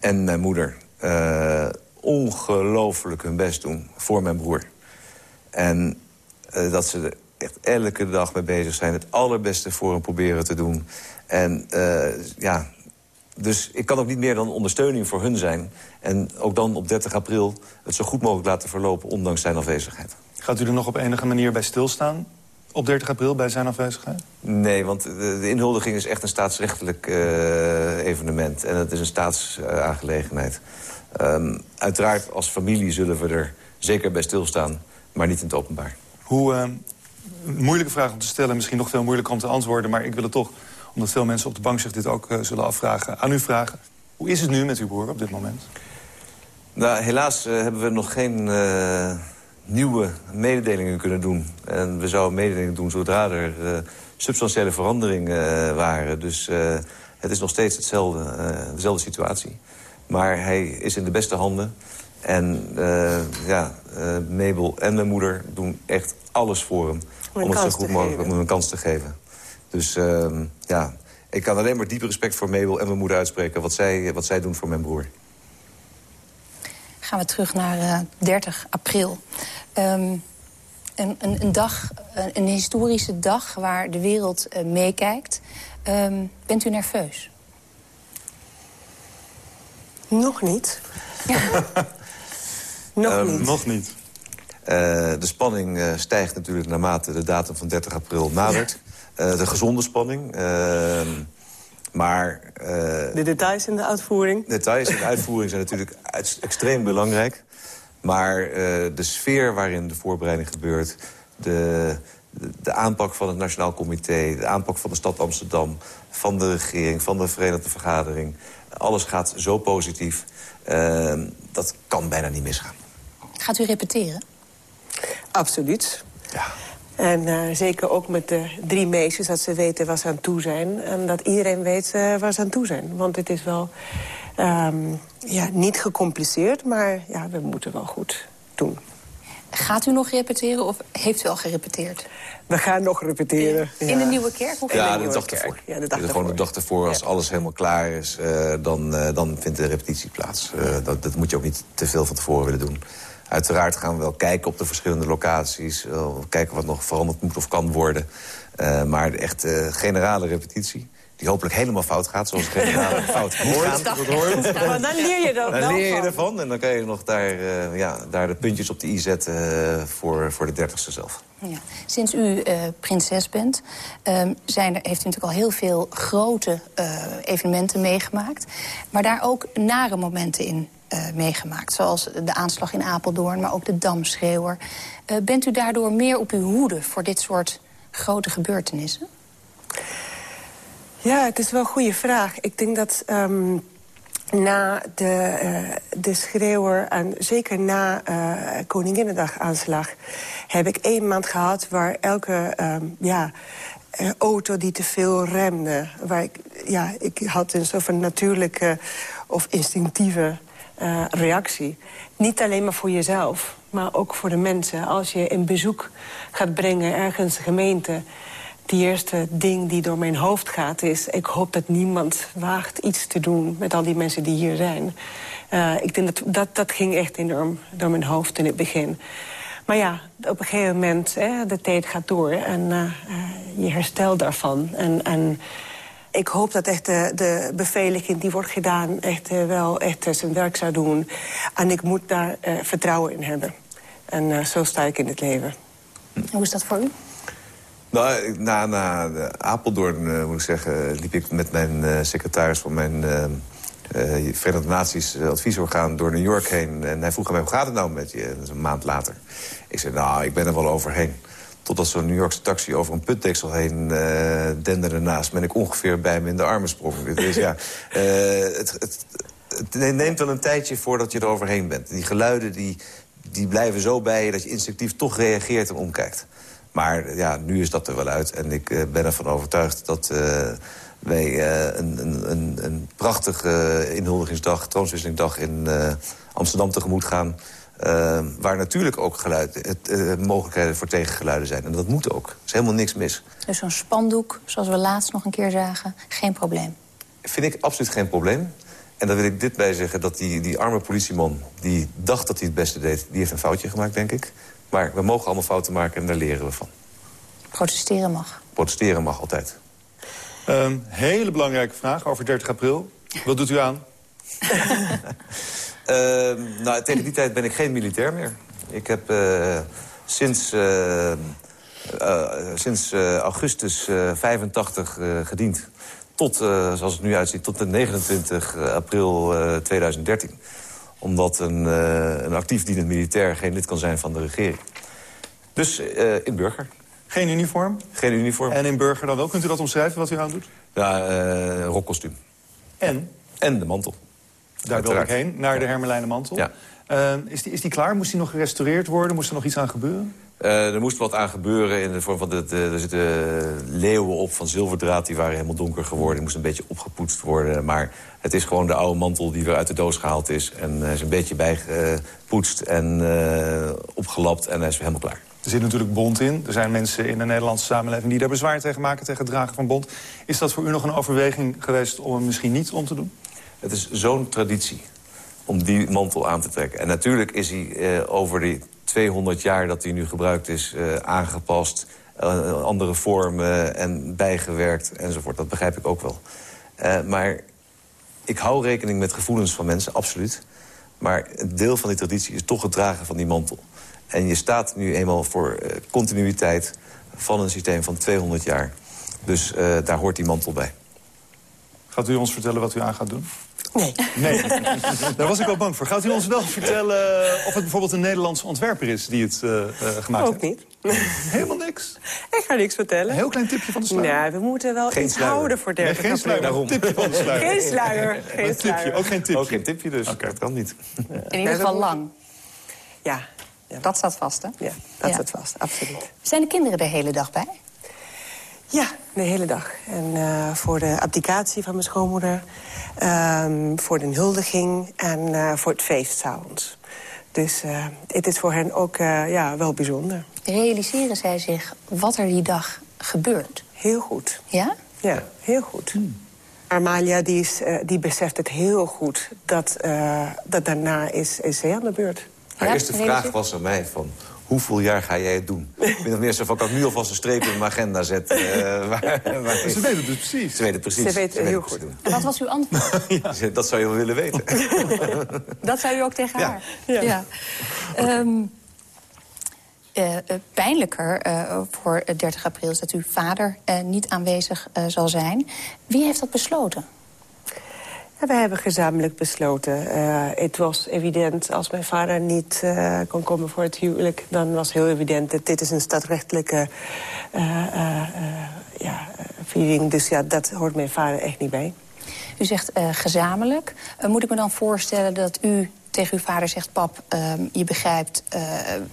en mijn moeder uh, ongelooflijk hun best doen voor mijn broer. En uh, dat ze er echt elke dag mee bezig zijn. Het allerbeste voor hem proberen te doen. En uh, ja, dus ik kan ook niet meer dan ondersteuning voor hun zijn. En ook dan op 30 april het zo goed mogelijk laten verlopen... ondanks zijn afwezigheid. Gaat u er nog op enige manier bij stilstaan? Op 30 april bij zijn afwezigheid? Nee, want de, de inhuldiging is echt een staatsrechtelijk uh, evenement. En het is een staatsaangelegenheid. Uh, um, uiteraard, als familie zullen we er zeker bij stilstaan. Maar niet in het openbaar. Hoe, uh, moeilijke vraag om te stellen, misschien nog veel moeilijker om te antwoorden... maar ik wil het toch, omdat veel mensen op de bank zich dit ook uh, zullen afvragen... aan u vragen. Hoe is het nu met uw broer op dit moment? Nou, helaas uh, hebben we nog geen uh, nieuwe mededelingen kunnen doen. En we zouden mededelingen doen zodra er substantiële veranderingen waren. Dus het is nog steeds hetzelfde, dezelfde situatie. Maar hij is in de beste handen. En ja, Mabel en mijn moeder doen echt alles voor hem. Om, om het zo goed mogelijk om hem een kans te geven. Dus ehm, ja, ik kan alleen maar diepe respect voor Mabel en mijn moeder uitspreken... wat zij, wat zij doen voor mijn broer. Gaan we terug naar uh, 30 april. Um, een, een, een, dag, een, een, historische dag waar de wereld uh, meekijkt. Um, bent u nerveus? Nog niet. Ja. nog uh, niet. Nog niet. Uh, de spanning uh, stijgt natuurlijk naarmate de datum van 30 april nadert. Ja. Uh, de gezonde spanning. Ehm, maar... de details in de uitvoering? Details in de uitvoering zijn natuurlijk extreem belangrijk. Maar de sfeer waarin de voorbereiding gebeurt... De, de, de, aanpak van het Nationaal Comité... de aanpak van de stad Amsterdam... van de regering, van de Verenigde Vergadering... alles gaat zo positief. Ehm, dat kan bijna niet misgaan. Gaat u repeteren? Absoluut. Ja. En uh, zeker ook met de drie meisjes, dat ze weten waar ze aan toe zijn. En dat iedereen weet uh, waar ze aan toe zijn. Want het is wel um, ja, niet gecompliceerd, maar ja, we moeten wel goed doen. Gaat u nog repeteren of heeft u al gerepeteerd? We gaan nog repeteren. In, in de Nieuwe Kerk? Of ja, de, de dag ervoor. Ja, de dag Gewoon de dag ervoor, als ja. alles helemaal klaar is, uh, dan, uh, dan vindt de repetitie plaats. Uh, dat, dat moet je ook niet te veel van tevoren willen doen. Uiteraard gaan we wel kijken op de verschillende locaties. Uh, kijken wat nog veranderd moet of kan worden. Uh, maar de echt uh, generale repetitie. Die hopelijk helemaal fout gaat, zoals fout moet gaan. Dat hoort. Ja, maar dan leer je er Dan leer je van. ervan en dan kan je nog daar, ja, daar de puntjes op de i zetten voor, voor de dertigste zelf. Ja. Sinds u prinses bent, um, zijn er, heeft u natuurlijk al heel veel grote evenementen meegemaakt. Maar daar ook nare momenten in uh, meegemaakt. Zoals de aanslag in Apeldoorn, maar ook de damschreeuwer. Uh, bent u daardoor meer op uw hoede voor dit soort grote gebeurtenissen? Ja, het is wel een goede vraag. Ik denk dat um, na de, uh, de schreeuwer, en zeker na Koninginnedag aanslag... heb ik één maand gehad waar elke um, ja, auto die te veel remde... Waar ik, ja, ik had een soort van natuurlijke of instinctieve uh, reactie. Niet alleen maar voor jezelf, maar ook voor de mensen. Als je een bezoek gaat brengen ergens gemeente... het eerste ding die door mijn hoofd gaat is... ik hoop dat niemand waagt iets te doen met al die mensen die hier zijn. Uh, ik denk dat, dat dat ging echt enorm door mijn hoofd in het begin. Maar ja, op een gegeven moment, hè, de tijd gaat door... en uh, je herstelt daarvan. En... en ik hoop dat echt de, de die wordt gedaan... echt wel echt zijn werk zou doen. En ik moet daar vertrouwen in hebben. En zo sta ik in het leven. Hoe is dat voor u? Nou, na, na Apeldoorn, moet ik zeggen... liep ik met mijn secretaris van mijn Verenigde Naties adviesorgaan... door New York heen. En hij vroeg aan mij, hoe gaat het nou met je? Dat is een maand later. Ik zei, nou, ik ben er wel overheen. Totdat zo'n New Yorkse taxi over een putdeksel heen denderde naast me... en ik ongeveer bij me in de armen sprong. Dus ja, het, het, het, neemt wel een tijdje voordat je er overheen bent. Die geluiden die, die blijven zo bij je dat je instinctief toch reageert en omkijkt. Maar ja, nu is dat er wel uit. En ik uh, ben ervan overtuigd dat wij een, een, een, een prachtige inhuldigingsdag... troonswisselingdag in Amsterdam tegemoet gaan... Uh, waar natuurlijk ook geluid, het, mogelijkheden voor tegengeluiden zijn. En dat moet ook. Er is helemaal niks mis. Dus zo'n spandoek, zoals we laatst nog een keer zagen, geen probleem? Vind ik absoluut geen probleem. En daar wil ik dit bij zeggen, dat die, die arme politieman... die dacht dat hij het beste deed, die heeft een foutje gemaakt, denk ik. Maar we mogen allemaal fouten maken en daar leren we van. Protesteren mag. Protesteren mag altijd. Um, hele belangrijke vraag over 30 april. Wat doet u aan? uh, nou, tegen die tijd ben ik geen militair meer. Ik heb uh, sinds, uh, sinds augustus 85 gediend. Tot, zoals het nu uitziet, tot de 29 april 2013. Omdat een, een actief dienend militair geen lid kan zijn van de regering. Dus in burger. Geen uniform? Geen uniform. En in burger dan wel? Kunt u dat omschrijven wat u aan doet? Ja, uh, rokkostuum. En? En de mantel. Daar wil ik heen, naar de Hermelijnen mantel. Ja. Uh, is, die, is die klaar? Moest die nog gerestaureerd worden? Moest er nog iets aan gebeuren? Uh, er moest wat aan gebeuren in de vorm van... De, de, er zitten leeuwen op van zilverdraad, die waren helemaal donker geworden. Die moest een beetje opgepoetst worden. Maar het is gewoon de oude mantel die weer uit de doos gehaald is. En hij is een beetje bijgepoetst en opgelapt en hij is helemaal klaar. Er zit natuurlijk bond in. Er zijn mensen in de Nederlandse samenleving die daar bezwaar tegen maken... tegen het dragen van bond. Is dat voor u nog een overweging geweest om hem misschien niet om te doen? Het is zo'n traditie om die mantel aan te trekken. En natuurlijk is hij uh, over die 200 jaar dat hij nu gebruikt is uh, aangepast... Uh, andere vormen en bijgewerkt enzovoort. Dat begrijp ik ook wel. maar ik hou rekening met gevoelens van mensen, absoluut. Maar een deel van die traditie is toch het dragen van die mantel. En je staat nu eenmaal voor continuïteit van een systeem van 200 jaar. Dus daar hoort die mantel bij. Gaat u ons vertellen wat u aan gaat doen? Nee. Nee, daar was ik wel bang voor. Gaat u ons wel vertellen of het bijvoorbeeld een Nederlandse ontwerper is die het uh, gemaakt Ook heeft? Ook niet. Helemaal niks? Ik ga niks vertellen. Een heel klein tipje van de sluier. Nee, we moeten wel geen iets sluier. houden voor 30 nee, geen sluier, Daarom. tipje van de sluier. Geen sluier. Geen tipje, sluier. ook geen tipje. Ook geen tipje dus. Okay. Dat kan niet. In ieder geval lang. Ja. ja. Dat staat vast, hè? Ja, dat ja. staat vast, absoluut. Zijn de kinderen de hele dag bij? Ja, de hele dag. En uh, voor de abdicatie van mijn schoonmoeder, um, voor de huldiging en uh, voor het feest s'avonds. Dus uh, het is voor hen ook ja, wel bijzonder. Realiseren zij zich wat er die dag gebeurt? Heel goed. Ja? Ja, heel goed. Hmm. Amalia die, is, die beseft het heel goed dat, dat daarna is, is zij aan de beurt. Haar ja, eerste vraag was aan mij van... Hoeveel jaar ga jij het doen? ik ben nog meer zo van, kan ik nu alvast een streep in mijn agenda zetten? Uh, waar, waar ze weten het dus precies. Ze weten het precies. Ze weten het heel goed. En wat was uw antwoord? ja. Dat zou je wel willen weten. dat zou u ook tegen ja. haar? Ja. ja. Um, uh, pijnlijker uh, voor 30 april is dat uw vader niet aanwezig zal zijn. Wie heeft dat besloten? We hebben gezamenlijk besloten. Uh, het was evident, als mijn vader niet uh, kon komen voor het huwelijk... dan was heel evident dat dit is een stadrechtelijke uh, ja, viering. Dus ja, dat hoort mijn vader echt niet bij. U zegt gezamenlijk. moet ik me dan voorstellen dat u tegen uw vader zegt... pap, je begrijpt,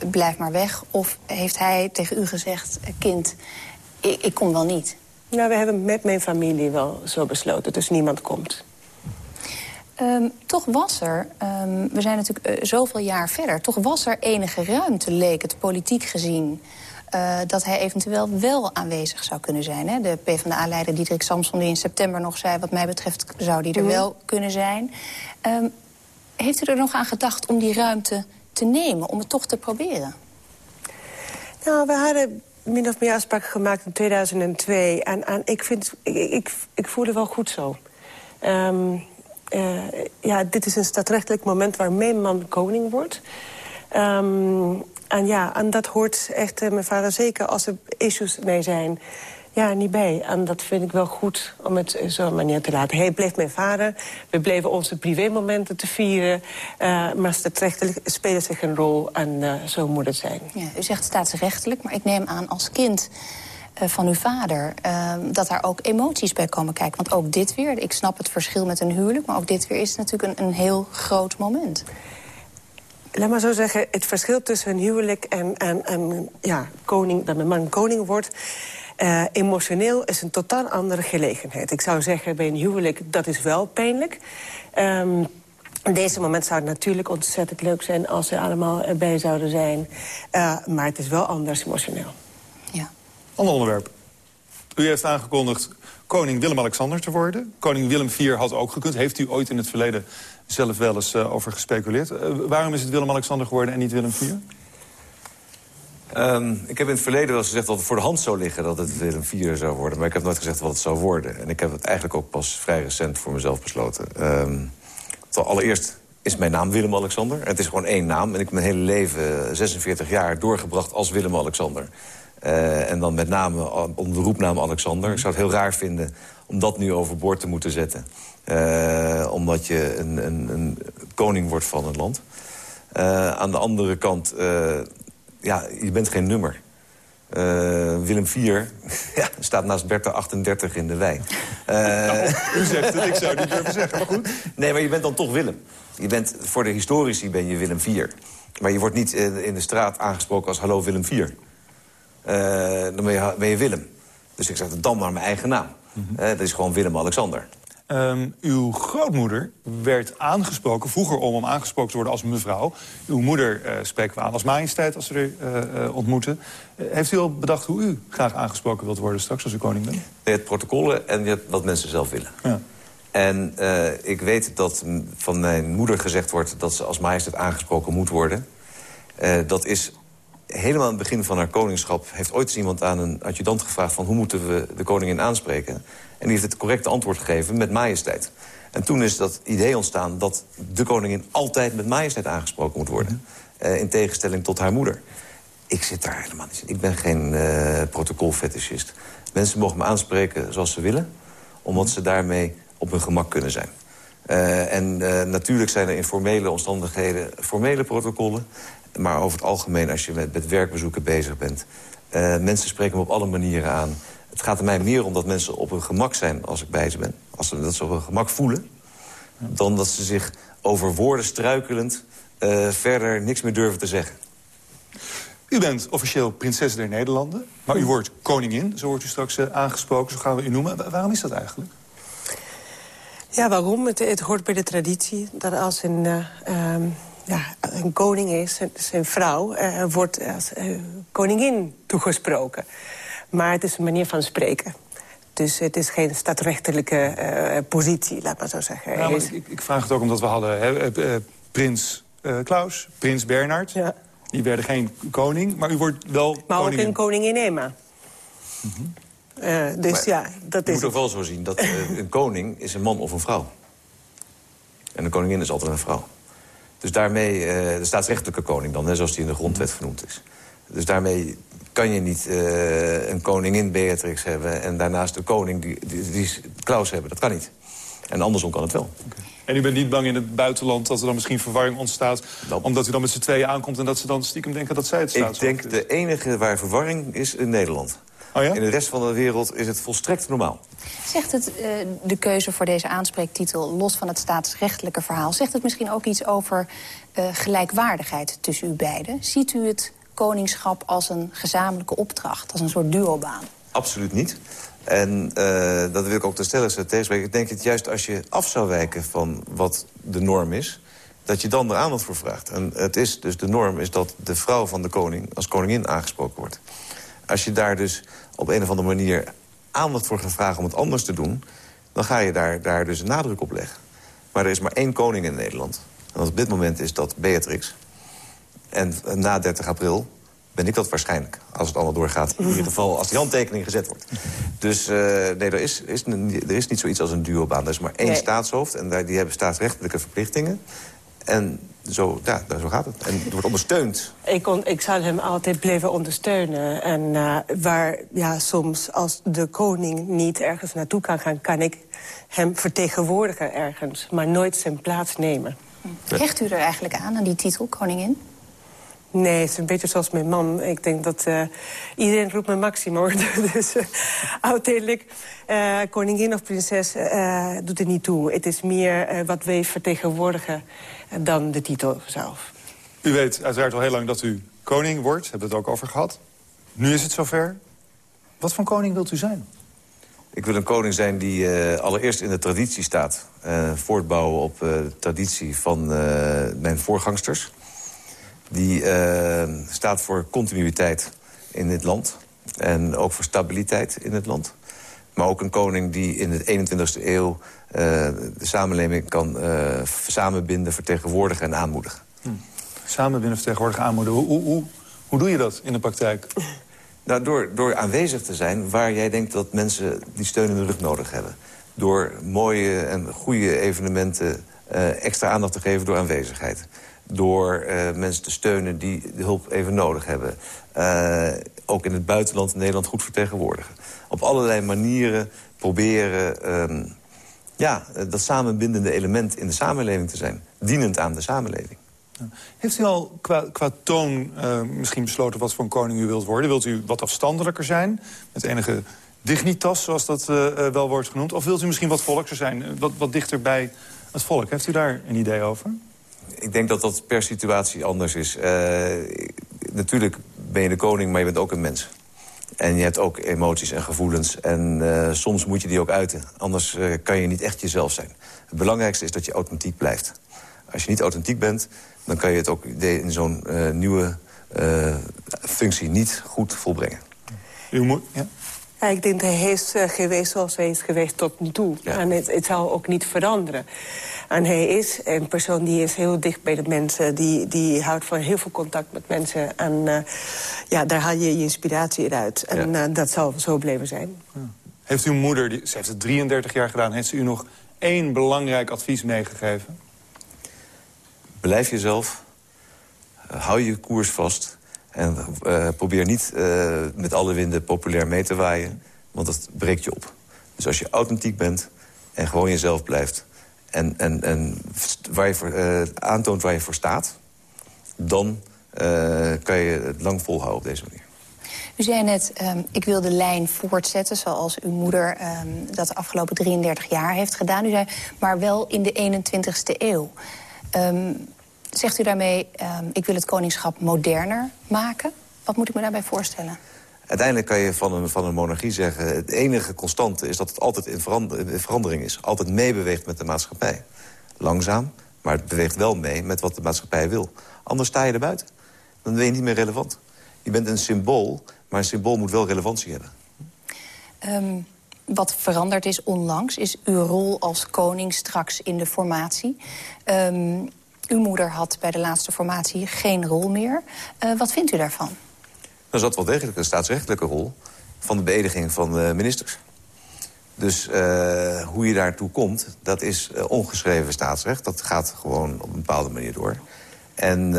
blijf maar weg? Of heeft hij tegen u gezegd, kind, ik, ik kom wel niet? Nou, we hebben met mijn familie wel zo besloten, dus niemand komt. Um, toch was er, um, we zijn natuurlijk uh, zoveel jaar verder... toch was er enige ruimte, leek het, politiek gezien... Uh, dat hij eventueel wel aanwezig zou kunnen zijn. Hè? De PvdA-leider Diederik Samson die in september nog zei... wat mij betreft zou die er mm. wel kunnen zijn. Um, heeft u er nog aan gedacht om die ruimte te nemen, om het toch te proberen? Nou, we hadden min of meer afspraken gemaakt in 2002. En, en ik, vind, ik, ik, ik voel het wel goed zo. Um, uh, ja, dit is een stadrechtelijk moment waar mijn man koning wordt. Um, en ja, en dat hoort echt uh, mijn vader zeker als er issues mee zijn... ja, niet bij. En dat vind ik wel goed om het zo'n manier te laten. Hij bleef mijn vader. We bleven onze privémomenten te vieren. Uh, maar stadrechtelijk spelen zich een rol en zo moet het zijn. U zegt staatsrechtelijk, maar ik neem aan als kind van uw vader... Uh, dat daar ook emoties bij komen kijken. Want ook dit weer, ik snap het verschil met een huwelijk... maar ook dit weer is natuurlijk een, een heel groot moment. Laat maar zo zeggen, het verschil tussen een huwelijk en, en, en ja, koning, dat mijn man koning wordt... Uh, emotioneel is een totaal andere gelegenheid. Ik zou zeggen, bij een huwelijk, dat is wel pijnlijk. Um, deze moment zou het natuurlijk ontzettend leuk zijn... als ze allemaal erbij zouden zijn. Uh, maar het is wel anders emotioneel. Ander onderwerp. U heeft aangekondigd koning Willem-Alexander te worden. Koning Willem IV had ook gekund. Heeft u ooit in het verleden zelf wel eens uh, over gespeculeerd? Uh, waarom is het Willem-Alexander geworden en niet Willem IV? Um, ik heb in het verleden wel eens gezegd dat het voor de hand zou liggen... dat het Willem IV zou worden. Maar ik heb nooit gezegd wat het zou worden. En ik heb het eigenlijk ook pas vrij recent voor mezelf besloten. Um, allereerst is mijn naam Willem-Alexander. Het is gewoon één naam. En ik heb mijn hele leven, 46 jaar, doorgebracht als Willem-Alexander. Uh, en dan met name onder de roepnaam Alexander. Ik zou het heel raar vinden om dat nu overboord te moeten zetten. Uh, omdat je een, een, een, koning wordt van een land. Uh, aan de andere kant, ja, je bent geen nummer. Willem IV ja, staat naast Bertha 38 in de wei. Nou, u zegt het, ik zou het niet durven zeggen, maar goed. Nee, maar je bent dan toch Willem. Je bent, voor de historici ben je Willem IV. Maar je wordt niet in de straat aangesproken als hallo Willem IV. Uh, dan ben je, ben je, Willem. Dus ik zeg dan maar mijn eigen naam. Mm -hmm. uh, dat is gewoon Willem-Alexander. Um, uw grootmoeder werd aangesproken, vroeger om om aangesproken te worden als mevrouw. Uw moeder uh, spreken we aan als majesteit als we er ontmoeten. heeft u al bedacht hoe u graag aangesproken wilt worden straks als u koning bent? Je hebt protocollen en wat mensen zelf willen. Ja. En ik weet dat van mijn moeder gezegd wordt dat ze als majesteit aangesproken moet worden. dat is helemaal aan het begin van haar koningschap... heeft ooit eens iemand aan een adjudant gevraagd... van hoe moeten we de koningin aanspreken? En die heeft het correcte antwoord gegeven met majesteit. En toen is dat idee ontstaan dat de koningin altijd met majesteit aangesproken moet worden. Uh, in tegenstelling tot haar moeder. Ik zit daar helemaal niet in. Ik ben geen uh, protocolfetischist. Mensen mogen me aanspreken zoals ze willen... omdat ze daarmee op hun gemak kunnen zijn. Uh, en natuurlijk zijn er in formele omstandigheden formele protocollen. Maar over het algemeen, als je met, met werkbezoeken bezig bent... Uh, mensen spreken me op alle manieren aan. Het gaat er mij meer om dat mensen op hun gemak zijn als ik bij ze ben. Als ze dat ze op hun gemak voelen. Dan dat ze zich over woorden struikelend uh, verder niks meer durven te zeggen. U bent officieel prinses der Nederlanden. Maar u wordt koningin, zo wordt u straks uh, aangesproken. Zo gaan we u noemen. Waarom is dat eigenlijk? Ja, waarom? Het, het hoort bij de traditie dat als een... Um ja, een koning is, zijn vrouw, uh, wordt als uh, koningin toegesproken. Maar het is een manier van spreken. Dus het is geen stadrechtelijke uh, positie, laat maar zo zeggen. Maar ik, ik, vraag het ook omdat we hadden hè, prins Klaus, prins Bernard. Ja. Die werden geen koning, maar u wordt wel Maar koningin. ook een koningin Emma. Mm -hmm. dus maar ja, dat je is... moet toch wel zo zien dat een koning is een man of een vrouw. En een koningin is altijd een vrouw. Dus daarmee, uh, de staatsrechtelijke koning dan, hè, zoals die in de grondwet genoemd is. Dus daarmee kan je niet uh, een koningin Beatrix hebben... en daarnaast een koning die, die, die Klaus hebben. Dat kan niet. En andersom kan het wel. Okay. En u bent niet bang in het buitenland dat er dan misschien verwarring ontstaat... Dat... omdat u dan met z'n tweeën aankomt en dat ze dan stiekem denken dat zij het staat? Ik denk de enige waar verwarring is in Nederland. Oh ja? In de rest van de wereld is het volstrekt normaal. Zegt het uh, de keuze voor deze aanspreektitel, los van het staatsrechtelijke verhaal... zegt het misschien ook iets over uh, gelijkwaardigheid tussen u beiden? Ziet u het koningschap als een gezamenlijke opdracht, als een soort duobaan? Absoluut niet. En uh, dat wil ik ook ten stelligste tegenspreken. Ik denk dat juist als je af zou wijken van wat de norm is... dat je dan er aandacht voor vraagt. En het is dus de norm is dat de vrouw van de koning als koningin aangesproken wordt. Als je daar dus op een of andere manier aandacht voor gaat vragen om het anders te doen... dan ga je daar, daar dus een nadruk op leggen. Maar er is maar één koning in Nederland. En op dit moment is dat Beatrix. En na 30 april ben ik dat waarschijnlijk. Als het allemaal doorgaat. In ieder geval als die handtekening gezet wordt. Dus uh, nee, er is, is er is niet zoiets als een duobaan. Er is maar één nee. staatshoofd. En die hebben staatsrechtelijke verplichtingen. En zo, ja, zo gaat het. En het wordt ondersteund. Ik, kon, ik zal hem altijd blijven ondersteunen. En uh, waar ja, soms als de koning niet ergens naartoe kan gaan... kan ik hem vertegenwoordigen ergens, maar nooit zijn plaats nemen. Hecht u er eigenlijk aan, aan die titel, koningin? Nee, het is een beetje zoals mijn man. Ik denk dat uh, iedereen roept me Maximo. dus uh, uiteindelijk, uh, koningin of prinses doet er niet toe. Het is meer wat wij vertegenwoordigen dan de titel zelf. U weet uiteraard al heel lang dat u koning wordt. We hebben het ook over gehad. Nu is het zover. Wat voor koning wilt u zijn? Ik wil een koning zijn die allereerst in de traditie staat. voortbouwen op de traditie van mijn voorgangsters die uh, staat voor continuïteit in dit land. En ook voor stabiliteit in het land. Maar ook een koning die in de 21ste eeuw uh, de samenleving kan uh, samenbinden, vertegenwoordigen en aanmoedigen. Hm. Samenbinden, vertegenwoordigen, aanmoedigen. Hoe, hoe, hoe, hoe doe je dat in de praktijk? Nou, door, door aanwezig te zijn waar jij denkt dat mensen die steun in de rug nodig hebben. Door mooie en goede evenementen uh, extra aandacht te geven door aanwezigheid. Door uh, mensen te steunen die de hulp even nodig hebben. Uh, ook in het buitenland Nederland goed vertegenwoordigen. Op allerlei manieren proberen um, ja, dat samenbindende element in de samenleving te zijn. Dienend aan de samenleving. Heeft u al qua, qua toon uh, misschien besloten wat voor een koning u wilt worden? Wilt u wat afstandelijker zijn? Met enige dignitas, zoals dat uh, wel wordt genoemd? Of wilt u misschien wat volkser zijn? Wat, wat dichter bij het volk? Heeft u daar een idee over? Ik denk dat dat per situatie anders is. Uh, natuurlijk ben je de koning, maar je bent ook een mens. En je hebt ook emoties en gevoelens. En uh, soms moet je die ook uiten. Anders uh, kan je niet echt jezelf zijn. Het belangrijkste is dat je authentiek blijft. Als je niet authentiek bent, dan kan je het ook in zo'n uh, nieuwe functie niet goed volbrengen. U moet, ja? Ja, ik denk dat hij is uh, geweest zoals hij is geweest tot nu toe. Ja. En het, het zal ook niet veranderen. En hij is een persoon die is heel dicht bij de mensen. Die, die houdt van heel veel contact met mensen. En uh, ja, daar haal je je inspiratie uit. En ja. uh, dat zal zo blijven zijn. Ja. Heeft uw moeder, die, ze heeft het 33 jaar gedaan... heeft ze u nog één belangrijk advies meegegeven? Blijf jezelf. hou je koers vast. En uh, probeer niet uh, met alle winden populair mee te waaien. Want dat breekt je op. Dus als je authentiek bent en gewoon jezelf blijft... en, en, en waar je uh, aantoont waar je voor staat... dan kan je het lang volhouden op deze manier. U zei net, um, ik wil de lijn voortzetten zoals uw moeder um, dat de afgelopen 33 jaar heeft gedaan. U zei, maar wel in de 21ste eeuw. Um, Zegt u daarmee, um, ik wil het koningschap moderner maken? Wat moet ik me daarbij voorstellen? Uiteindelijk kan je van een, van een monarchie zeggen... het enige constante is dat het altijd in, verander, in verandering is. Altijd meebeweegt met de maatschappij. Langzaam, maar het beweegt wel mee met wat de maatschappij wil. Anders sta je er buiten. Dan ben je niet meer relevant. Je bent een symbool, maar een symbool moet wel relevantie hebben. Um, wat veranderd is onlangs, is uw rol als koning straks in de formatie. Um, uw moeder had bij de laatste formatie geen rol meer. Uh, wat vindt u daarvan? Er zat wel degelijk een staatsrechtelijke rol van de beëdiging van de ministers. Dus uh, hoe je daartoe komt, dat is uh, ongeschreven staatsrecht. Dat gaat gewoon op een bepaalde manier door. En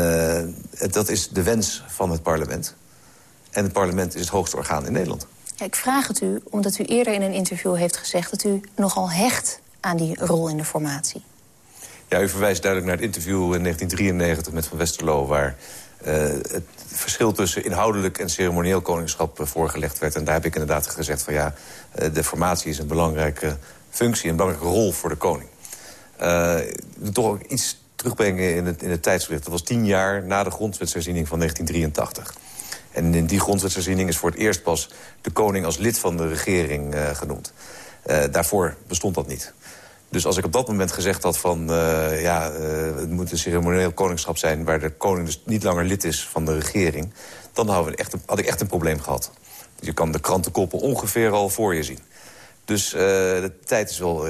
dat is de wens van het parlement. En het parlement is het hoogste orgaan in Nederland. Ja, ik vraag het u omdat u eerder in een interview heeft gezegd... dat u nogal hecht aan die rol in de formatie. Ja, u verwijst duidelijk naar het interview in 1993 met Van Westerlo... waar uh, het verschil tussen inhoudelijk en ceremonieel koningschap uh, voorgelegd werd. En daar heb ik inderdaad gezegd van ja, uh, de formatie is een belangrijke functie... een belangrijke rol voor de koning. ik toch ook iets terugbrengen in het, in het tijdsbericht. Dat was tien jaar na de grondwetsherziening van 1983. En in die grondwetsherziening is voor het eerst pas de koning als lid van de regering genoemd. daarvoor bestond dat niet. Dus als ik op dat moment gezegd had van... Uh, ja, uh, het moet een ceremonieel koningschap zijn... waar de koning dus niet langer lid is van de regering... dan hadden we echt had ik echt een probleem gehad. Je kan de krantenkoppen ongeveer al voor je zien. Dus uh, de tijd is wel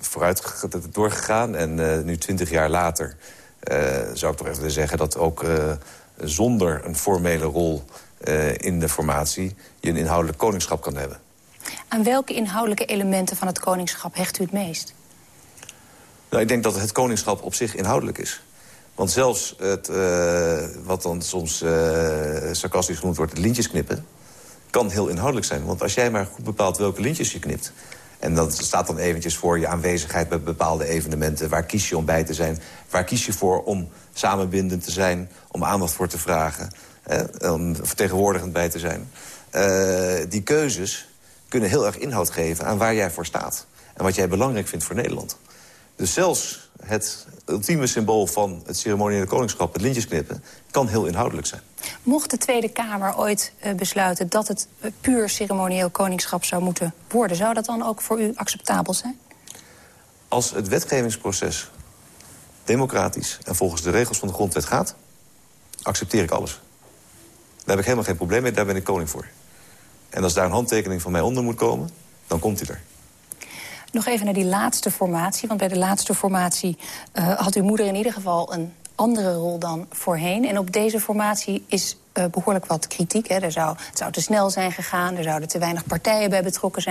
vooruit doorgegaan. En nu twintig jaar later zou ik toch even zeggen... dat ook zonder een formele rol in de formatie... je een inhoudelijk koningschap kan hebben. Aan welke inhoudelijke elementen van het koningschap hecht u het meest? Nou, ik denk dat het koningschap op zich inhoudelijk is. Want zelfs het, uh, wat dan soms uh, sarcastisch genoemd wordt, lintjes knippen... kan heel inhoudelijk zijn. Want als jij maar goed bepaalt welke lintjes je knipt... en dat staat dan eventjes voor je aanwezigheid bij bepaalde evenementen... waar kies je om bij te zijn? Waar kies je voor om samenbindend te zijn? Om aandacht voor te vragen? Om vertegenwoordigend bij te zijn? Uh, die keuzes kunnen heel erg inhoud geven aan waar jij voor staat. En wat jij belangrijk vindt voor Nederland. Dus zelfs het ultieme symbool van het ceremoniële koningschap... het lintjes knippen, kan heel inhoudelijk zijn. Mocht de Tweede Kamer ooit uh, besluiten dat het uh, puur ceremonieel koningschap zou moeten worden... zou dat dan ook voor u acceptabel zijn? Als het wetgevingsproces democratisch en volgens de regels van de grondwet gaat... accepteer ik alles. Daar heb ik helemaal geen probleem mee, daar ben ik koning voor. En als daar een handtekening van mij onder moet komen, dan komt hij er. Nog even naar die laatste formatie. Want bij de laatste formatie uh, had uw moeder in ieder geval een andere rol dan voorheen. En op deze formatie is uh, behoorlijk wat kritiek. Hè. Er zou, het zou te snel zijn gegaan, er zouden te weinig partijen bij betrokken zijn.